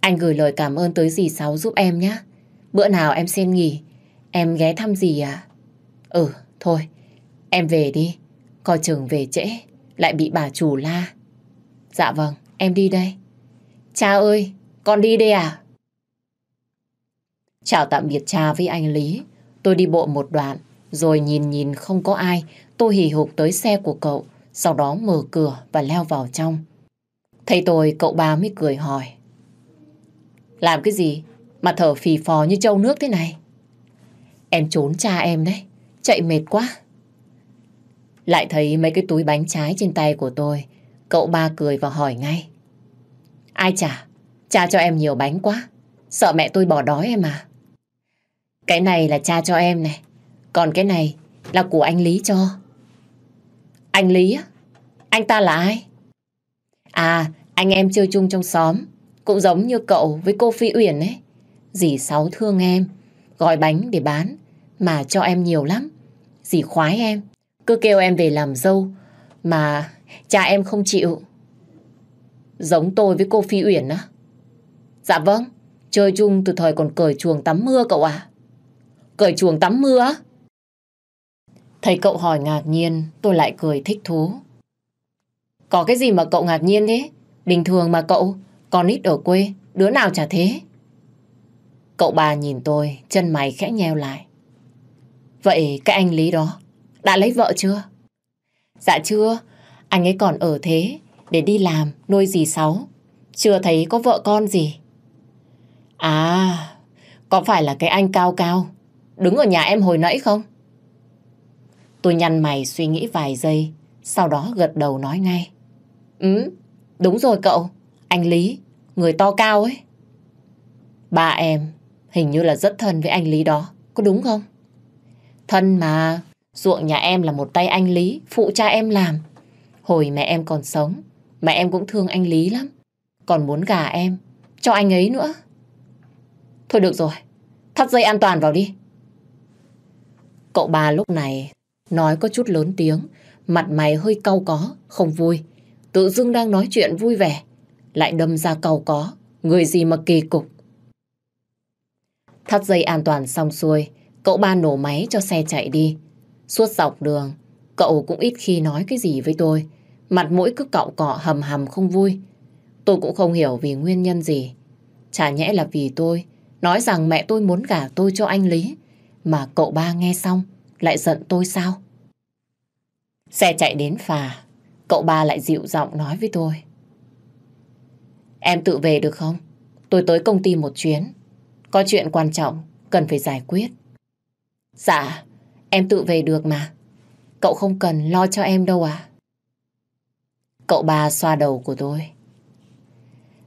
Anh gửi lời cảm ơn tới dì Sáu giúp em nhé. Bữa nào em xin nghỉ, em ghé thăm dì à? Ừ, thôi, em về đi. Coi chừng về trễ, lại bị bà chủ la. Dạ vâng, em đi đây. Cha ơi, con đi đây à? Chào tạm biệt cha với anh Lý. Tôi đi bộ một đoạn, rồi nhìn nhìn không có ai, tôi hì hục tới xe của cậu, sau đó mở cửa và leo vào trong. Thấy tôi, cậu ba mới cười hỏi. Làm cái gì mà thở phì phò như trâu nước thế này? Em trốn cha em đấy, chạy mệt quá. Lại thấy mấy cái túi bánh trái trên tay của tôi, cậu ba cười và hỏi ngay. Ai trả? Cha cho em nhiều bánh quá. Sợ mẹ tôi bỏ đói em à? Cái này là cha cho em này. Còn cái này là của anh Lý cho. Anh Lý á? Anh ta là ai? À, anh em chơi chung trong xóm. Cũng giống như cậu với cô Phi Uyển ấy. Dì Sáu thương em. Gói bánh để bán. Mà cho em nhiều lắm. Dì khoái em. Cứ kêu em về làm dâu. Mà cha em không chịu. Giống tôi với cô Phi Uyển á. Dạ vâng. Chơi chung từ thời còn cởi chuồng tắm mưa cậu à? Cởi chuồng tắm mưa á? Thấy cậu hỏi ngạc nhiên, tôi lại cười thích thú. Có cái gì mà cậu ngạc nhiên thế? Bình thường mà cậu, con ít ở quê, đứa nào chả thế? Cậu bà nhìn tôi, chân mày khẽ nheo lại. Vậy cái anh Lý đó, đã lấy vợ chưa? Dạ chưa, anh ấy còn ở thế để đi làm, nuôi dì Sáu. Chưa thấy có vợ con gì. À, có phải là cái anh cao cao đứng ở nhà em hồi nãy không? Tôi nhăn mày suy nghĩ vài giây, sau đó gật đầu nói ngay. Ừ, đúng rồi cậu, anh Lý, người to cao ấy. Ba em hình như là rất thân với anh Lý đó, có đúng không? Thân mà, ruộng nhà em là một tay anh Lý, phụ cha em làm. Hồi mẹ em còn sống, mẹ em cũng thương anh Lý lắm. Còn muốn gà em, cho anh ấy nữa. Thôi được rồi, thắt dây an toàn vào đi. Cậu ba lúc này nói có chút lớn tiếng, mặt mày hơi cau có, không vui. Tự dưng đang nói chuyện vui vẻ, lại đâm ra cau có, người gì mà kỳ cục. Thắt dây an toàn xong xuôi, cậu ba nổ máy cho xe chạy đi. Suốt dọc đường, cậu cũng ít khi nói cái gì với tôi. Mặt mũi cứ cậu cọ hầm hầm không vui. Tôi cũng không hiểu vì nguyên nhân gì. Chả nhẽ là vì tôi nói rằng mẹ tôi muốn gả tôi cho anh Lý. Mà cậu ba nghe xong lại giận tôi sao? Xe chạy đến phà, cậu ba lại dịu giọng nói với tôi. Em tự về được không? Tôi tới công ty một chuyến. Có chuyện quan trọng, cần phải giải quyết. Dạ, em tự về được mà. Cậu không cần lo cho em đâu à? Cậu ba xoa đầu của tôi.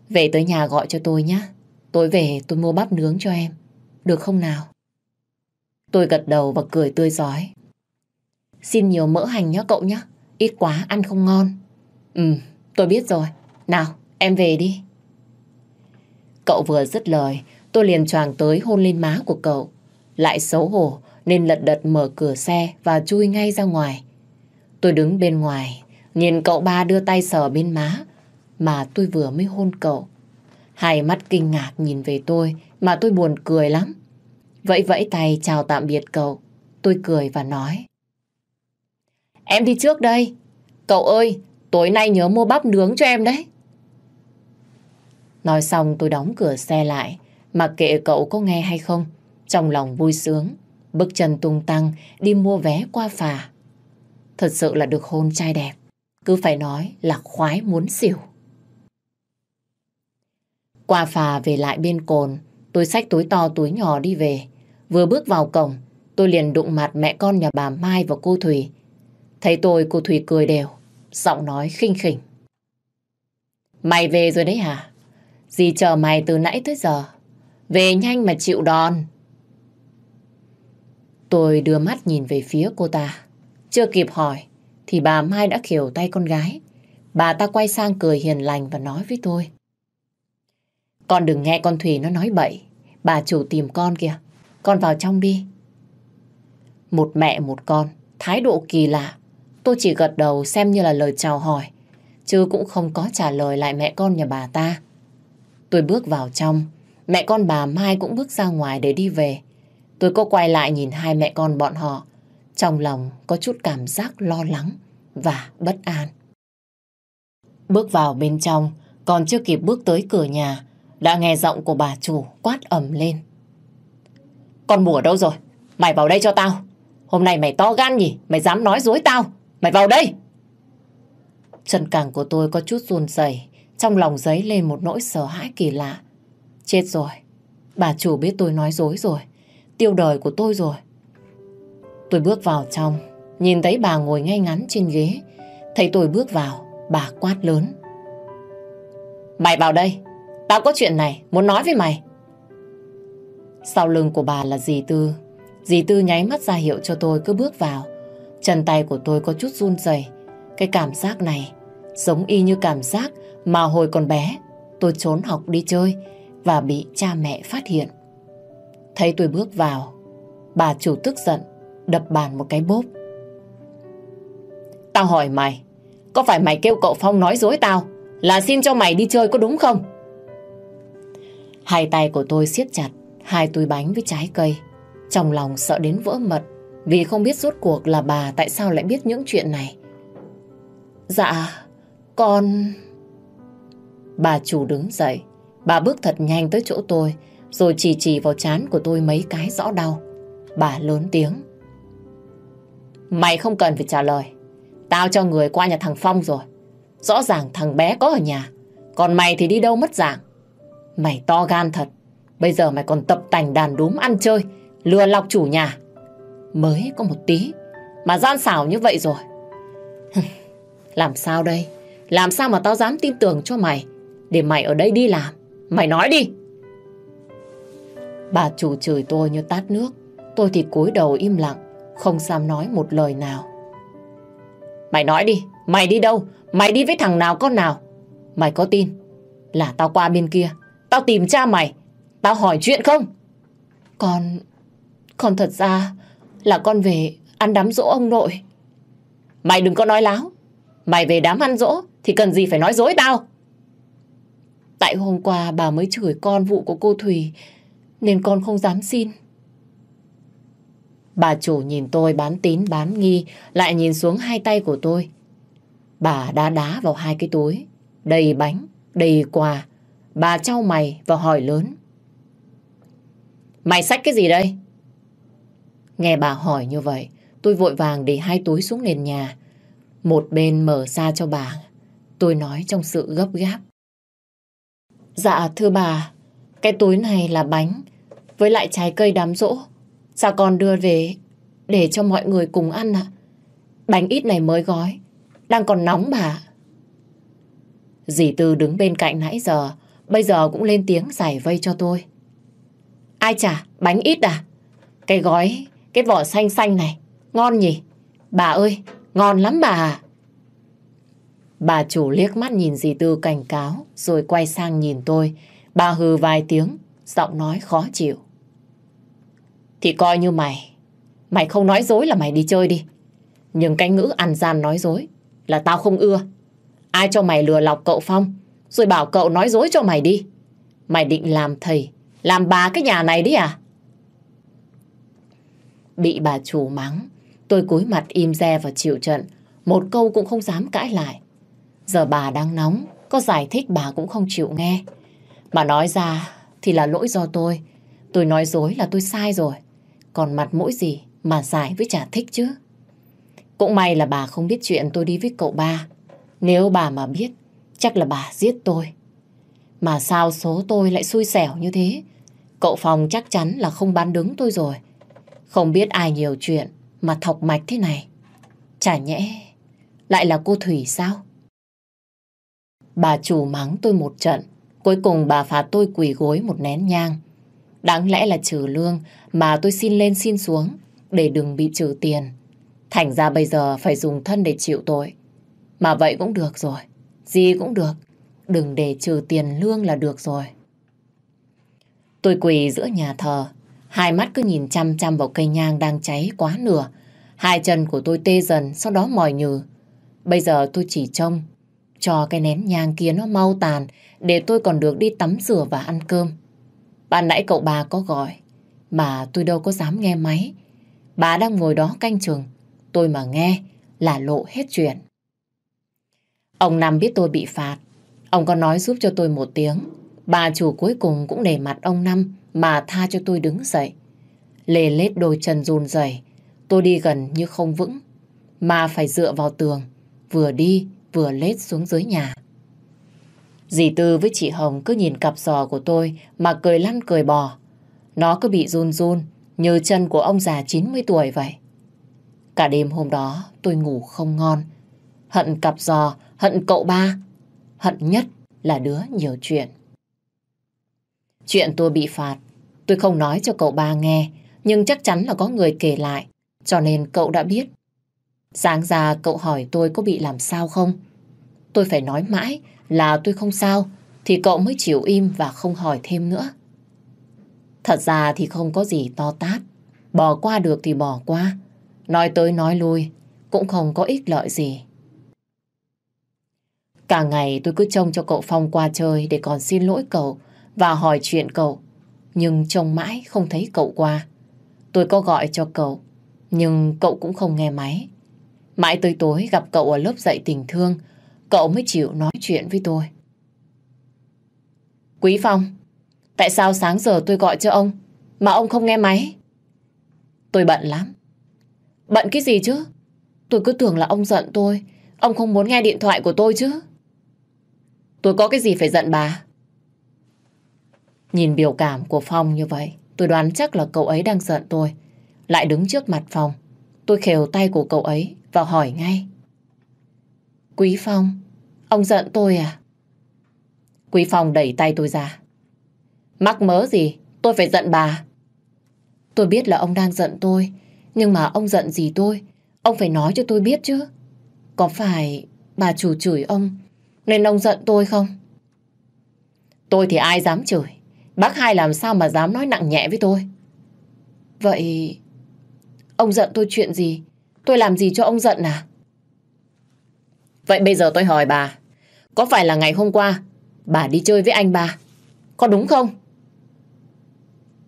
Về tới nhà gọi cho tôi nhé. Tối về tôi mua bắp nướng cho em. Được không nào? Tôi gật đầu và cười tươi giói. Xin nhiều mỡ hành nhé cậu nhé. Ít quá ăn không ngon. Ừ, tôi biết rồi. Nào, em về đi. Cậu vừa dứt lời, tôi liền choàng tới hôn lên má của cậu. Lại xấu hổ nên lật đật mở cửa xe và chui ngay ra ngoài. Tôi đứng bên ngoài, nhìn cậu ba đưa tay sờ bên má mà tôi vừa mới hôn cậu. Hai mắt kinh ngạc nhìn về tôi mà tôi buồn cười lắm. Vẫy vẫy tay chào tạm biệt cậu. Tôi cười và nói. Em đi trước đây. Cậu ơi, tối nay nhớ mua bắp nướng cho em đấy. Nói xong tôi đóng cửa xe lại, mặc kệ cậu có nghe hay không. Trong lòng vui sướng, bước chân tung tăng đi mua vé qua phà. Thật sự là được hôn trai đẹp, cứ phải nói là khoái muốn xỉu. Qua phà về lại bên cồn, tôi xách túi to túi nhỏ đi về. Vừa bước vào cổng, tôi liền đụng mặt mẹ con nhà bà Mai và cô Thùy. Thấy tôi, cô Thùy cười đều, giọng nói khinh khỉnh. Mày về rồi đấy hả? Dì chờ mày từ nãy tới giờ. Về nhanh mà chịu đòn. Tôi đưa mắt nhìn về phía cô ta. Chưa kịp hỏi, thì bà Mai đã khều tay con gái. Bà ta quay sang cười hiền lành và nói với tôi. Con đừng nghe con Thùy nó nói bậy. Bà chủ tìm con kìa. Con vào trong đi. Một mẹ một con, thái độ kỳ lạ. Tôi chỉ gật đầu xem như là lời chào hỏi, chứ cũng không có trả lời lại mẹ con nhà bà ta. Tôi bước vào trong, mẹ con bà Mai cũng bước ra ngoài để đi về. Tôi có quay lại nhìn hai mẹ con bọn họ, trong lòng có chút cảm giác lo lắng và bất an. Bước vào bên trong, còn chưa kịp bước tới cửa nhà, đã nghe giọng của bà chủ quát ầm lên. Con mùa đâu rồi? Mày vào đây cho tao. Hôm nay mày to gan nhỉ? Mày dám nói dối tao. Mày vào đây! Chân càng của tôi có chút run rẩy, trong lòng giấy lên một nỗi sợ hãi kỳ lạ. Chết rồi, bà chủ biết tôi nói dối rồi, tiêu đời của tôi rồi. Tôi bước vào trong, nhìn thấy bà ngồi ngay ngắn trên ghế. Thấy tôi bước vào, bà quát lớn. Mày vào đây, tao có chuyện này, muốn nói với mày. Sau lưng của bà là dì Tư. Dì Tư nháy mắt ra hiệu cho tôi cứ bước vào. Chân tay của tôi có chút run rẩy. Cái cảm giác này giống y như cảm giác mà hồi còn bé tôi trốn học đi chơi và bị cha mẹ phát hiện. Thấy tôi bước vào, bà chủ tức giận, đập bàn một cái bốp. Tao hỏi mày, có phải mày kêu cậu Phong nói dối tao là xin cho mày đi chơi có đúng không? Hai tay của tôi siết chặt hai túi bánh với trái cây. Trong lòng sợ đến vỡ mật vì không biết rốt cuộc là bà tại sao lại biết những chuyện này. Dạ, con... Bà chủ đứng dậy, bà bước thật nhanh tới chỗ tôi, rồi chỉ chỉ vào chán của tôi mấy cái rõ đau. Bà lớn tiếng. Mày không cần phải trả lời. Tao cho người qua nhà thằng Phong rồi. Rõ ràng thằng bé có ở nhà. Còn mày thì đi đâu mất dạng. Mày to gan thật. Bây giờ mày còn tập tành đàn đúm ăn chơi, lừa lọc chủ nhà. Mới có một tí, mà gian xảo như vậy rồi. làm sao đây? Làm sao mà tao dám tin tưởng cho mày, để mày ở đây đi làm? Mày nói đi! Bà chủ chửi tôi như tát nước, tôi thì cúi đầu im lặng, không dám nói một lời nào. Mày nói đi, mày đi đâu? Mày đi với thằng nào con nào? Mày có tin là tao qua bên kia, tao tìm cha mày, tao hỏi chuyện không? Con... con thật ra là con về ăn đám dỗ ông nội. Mày đừng có nói láo. Mày về đám ăn dỗ thì cần gì phải nói dối tao. Tại hôm qua bà mới chửi con vụ của cô Thùy nên con không dám xin. Bà chủ nhìn tôi bán tín bán nghi lại nhìn xuống hai tay của tôi. Bà đá đá vào hai cái túi đầy bánh, đầy quà. Bà trao mày và hỏi lớn. Mày xách cái gì đây? Nghe bà hỏi như vậy, tôi vội vàng để hai túi xuống nền nhà. Một bên mở ra cho bà. Tôi nói trong sự gấp gáp. Dạ thưa bà, cái túi này là bánh với lại trái cây đám rỗ. Sao con đưa về để cho mọi người cùng ăn ạ? Bánh ít này mới gói, đang còn nóng bà. Dì Tư đứng bên cạnh nãy giờ, bây giờ cũng lên tiếng giải vây cho tôi. Ai chả, bánh ít à? Cái gói, cái vỏ xanh xanh này, ngon nhỉ? Bà ơi, ngon lắm bà à. Bà chủ liếc mắt nhìn dì Tư cảnh cáo, rồi quay sang nhìn tôi. Bà hừ vài tiếng, giọng nói khó chịu. Thì coi như mày, mày không nói dối là mày đi chơi đi. Nhưng cái ngữ ăn gian nói dối là tao không ưa. Ai cho mày lừa lọc cậu Phong, rồi bảo cậu nói dối cho mày đi. Mày định làm thầy, làm bà cái nhà này đi à? Bị bà chủ mắng, tôi cúi mặt im re và chịu trận. Một câu cũng không dám cãi lại. Giờ bà đang nóng, có giải thích bà cũng không chịu nghe. Bà nói ra thì là lỗi do tôi. Tôi nói dối là tôi sai rồi. Còn mặt mũi gì mà giải với chả thích chứ. Cũng may là bà không biết chuyện tôi đi với cậu ba. Nếu bà mà biết, chắc là bà giết tôi. Mà sao số tôi lại xui xẻo như thế? Cậu Phong chắc chắn là không bán đứng tôi rồi. Không biết ai nhiều chuyện mà thọc mạch thế này. Chả nhẽ lại là cô Thủy sao? Bà chủ mắng tôi một trận. Cuối cùng bà phạt tôi quỳ gối một nén nhang. Đáng lẽ là trừ lương mà tôi xin lên xin xuống để đừng bị trừ tiền. Thành ra bây giờ phải dùng thân để chịu tội. Mà vậy cũng được rồi. Gì cũng được. Đừng để trừ tiền lương là được rồi. Tôi quỳ giữa nhà thờ. Hai mắt cứ nhìn chăm chăm vào cây nhang đang cháy quá nửa. Hai chân của tôi tê dần, sau đó mỏi nhừ. Bây giờ tôi chỉ trông cho cái nén nhang kia nó mau tàn để tôi còn được đi tắm rửa và ăn cơm. Bạn nãy cậu bà có gọi mà tôi đâu có dám nghe máy. Bà đang ngồi đó canh chừng. Tôi mà nghe là lộ hết chuyện. Ông Năm biết tôi bị phạt. Ông có nói giúp cho tôi một tiếng. Bà chủ cuối cùng cũng để mặt ông Năm mà tha cho tôi đứng dậy. lề lết đôi chân run rẩy, tôi đi gần như không vững, mà phải dựa vào tường, vừa đi vừa lết xuống dưới nhà. Dì Tư với chị Hồng cứ nhìn cặp giò của tôi mà cười lăn cười bò. Nó cứ bị run run như chân của ông già 90 tuổi vậy. Cả đêm hôm đó tôi ngủ không ngon. Hận cặp giò, hận cậu ba. Hận nhất là đứa nhiều chuyện. Chuyện tôi bị phạt, tôi không nói cho cậu ba nghe, nhưng chắc chắn là có người kể lại, cho nên cậu đã biết. Sáng ra cậu hỏi tôi có bị làm sao không? Tôi phải nói mãi là tôi không sao, thì cậu mới chịu im và không hỏi thêm nữa. Thật ra thì không có gì to tát, bỏ qua được thì bỏ qua, nói tới nói lui, cũng không có ích lợi gì. Cả ngày tôi cứ trông cho cậu Phong qua chơi để còn xin lỗi cậu và hỏi chuyện cậu. Nhưng trông mãi không thấy cậu qua. Tôi có gọi cho cậu, nhưng cậu cũng không nghe máy. Mãi tới tối gặp cậu ở lớp dạy tình thương, cậu mới chịu nói chuyện với tôi. Quý Phong, tại sao sáng giờ tôi gọi cho ông mà ông không nghe máy? Tôi bận lắm. Bận cái gì chứ? Tôi cứ tưởng là ông giận tôi. Ông không muốn nghe điện thoại của tôi chứ. Tôi có cái gì phải giận bà? Nhìn biểu cảm của Phong như vậy, tôi đoán chắc là cậu ấy đang giận tôi. Lại đứng trước mặt Phong, tôi khều tay của cậu ấy và hỏi ngay. Quý Phong, ông giận tôi à? Quý Phong đẩy tay tôi ra. Mắc mớ gì, tôi phải giận bà. Tôi biết là ông đang giận tôi, nhưng mà ông giận gì tôi, ông phải nói cho tôi biết chứ. Có phải bà chủ chửi ông nên ông giận tôi không? Tôi thì ai dám chửi. Bác hai làm sao mà dám nói nặng nhẹ với tôi? Vậy ông giận tôi chuyện gì? Tôi làm gì cho ông giận à? Vậy bây giờ tôi hỏi bà, có phải là ngày hôm qua bà đi chơi với anh bà? Có đúng không?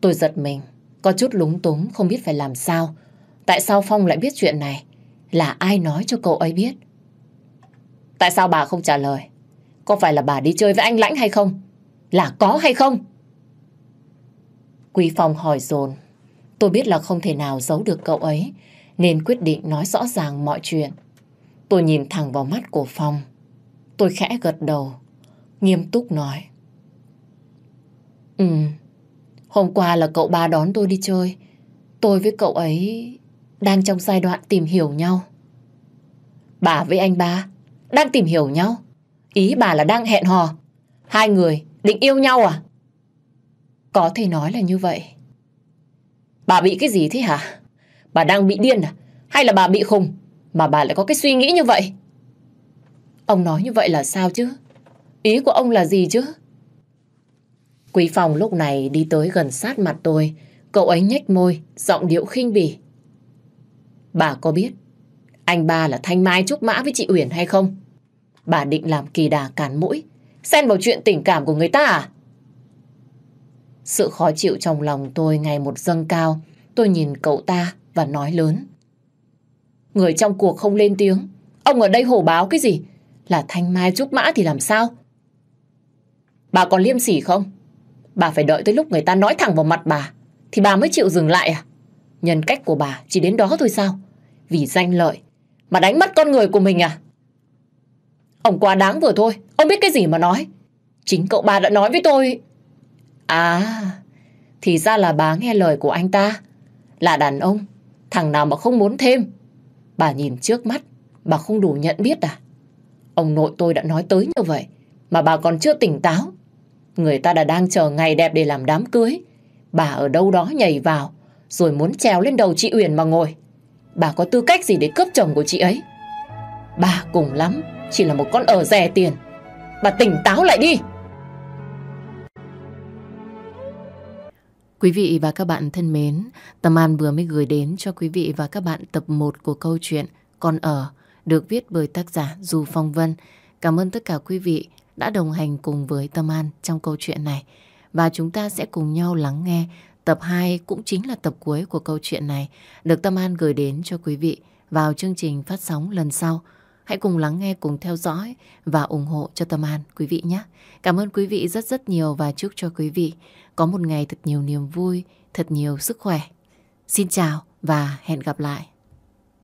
Tôi giật mình, có chút lúng túng không biết phải làm sao. Tại sao Phong lại biết chuyện này? Là ai nói cho cậu ấy biết? Tại sao bà không trả lời? Có phải là bà đi chơi với anh Lãnh hay không? Là có hay không? Quý Phong hỏi dồn. Tôi biết là không thể nào giấu được cậu ấy, nên quyết định nói rõ ràng mọi chuyện. Tôi nhìn thẳng vào mắt của Phong. Tôi khẽ gật đầu, nghiêm túc nói. Ừ, hôm qua là cậu ba đón tôi đi chơi. Tôi với cậu ấy đang trong giai đoạn tìm hiểu nhau. Bà với anh ba đang tìm hiểu nhau? Ý bà là đang hẹn hò. Hai người định yêu nhau à? Có thể nói là như vậy. Bà bị cái gì thế hả? Bà đang bị điên à? Hay là bà bị khùng? Mà bà lại có cái suy nghĩ như vậy? Ông nói như vậy là sao chứ? Ý của ông là gì chứ? Quý phòng lúc này đi tới gần sát mặt tôi. Cậu ấy nhếch môi, giọng điệu khinh bỉ. Bà có biết anh ba là Thanh Mai Trúc Mã với chị Uyển hay không? Bà định làm kỳ đà càn mũi, xen vào chuyện tình cảm của người ta à? Sự khó chịu trong lòng tôi ngày một dâng cao, tôi nhìn cậu ta và nói lớn. Người trong cuộc không lên tiếng, ông ở đây hổ báo cái gì? Là Thanh Mai Trúc Mã thì làm sao? Bà còn liêm sỉ không? Bà phải đợi tới lúc người ta nói thẳng vào mặt bà, thì bà mới chịu dừng lại à? Nhân cách của bà chỉ đến đó thôi sao? Vì danh lợi mà đánh mất con người của mình à? Ông quá đáng vừa thôi, ông biết cái gì mà nói. Chính cậu ba đã nói với tôi. À, thì ra là bà nghe lời của anh ta. Là đàn ông, thằng nào mà không muốn thêm. Bà nhìn trước mắt, bà không đủ nhận biết à? Ông nội tôi đã nói tới như vậy, mà bà còn chưa tỉnh táo. Người ta đã đang chờ ngày đẹp để làm đám cưới. Bà ở đâu đó nhảy vào, rồi muốn trèo lên đầu chị Uyển mà ngồi. Bà có tư cách gì để cướp chồng của chị ấy? Bà cùng lắm, chỉ là một con ở rẻ tiền. Bà tỉnh táo lại đi! Quý vị và các bạn thân mến, Tâm An vừa mới gửi đến cho quý vị và các bạn tập 1 của câu chuyện Con ở được viết bởi tác giả Du Phong Vân. Cảm ơn tất cả quý vị đã đồng hành cùng với Tâm An trong câu chuyện này. Và chúng ta sẽ cùng nhau lắng nghe tập 2 cũng chính là tập cuối của câu chuyện này được Tâm An gửi đến cho quý vị vào chương trình phát sóng lần sau. Hãy cùng lắng nghe, cùng theo dõi và ủng hộ cho Tâm An quý vị nhé. Cảm ơn quý vị rất rất nhiều và chúc cho quý vị có một ngày thật nhiều niềm vui, thật nhiều sức khỏe. Xin chào và hẹn gặp lại.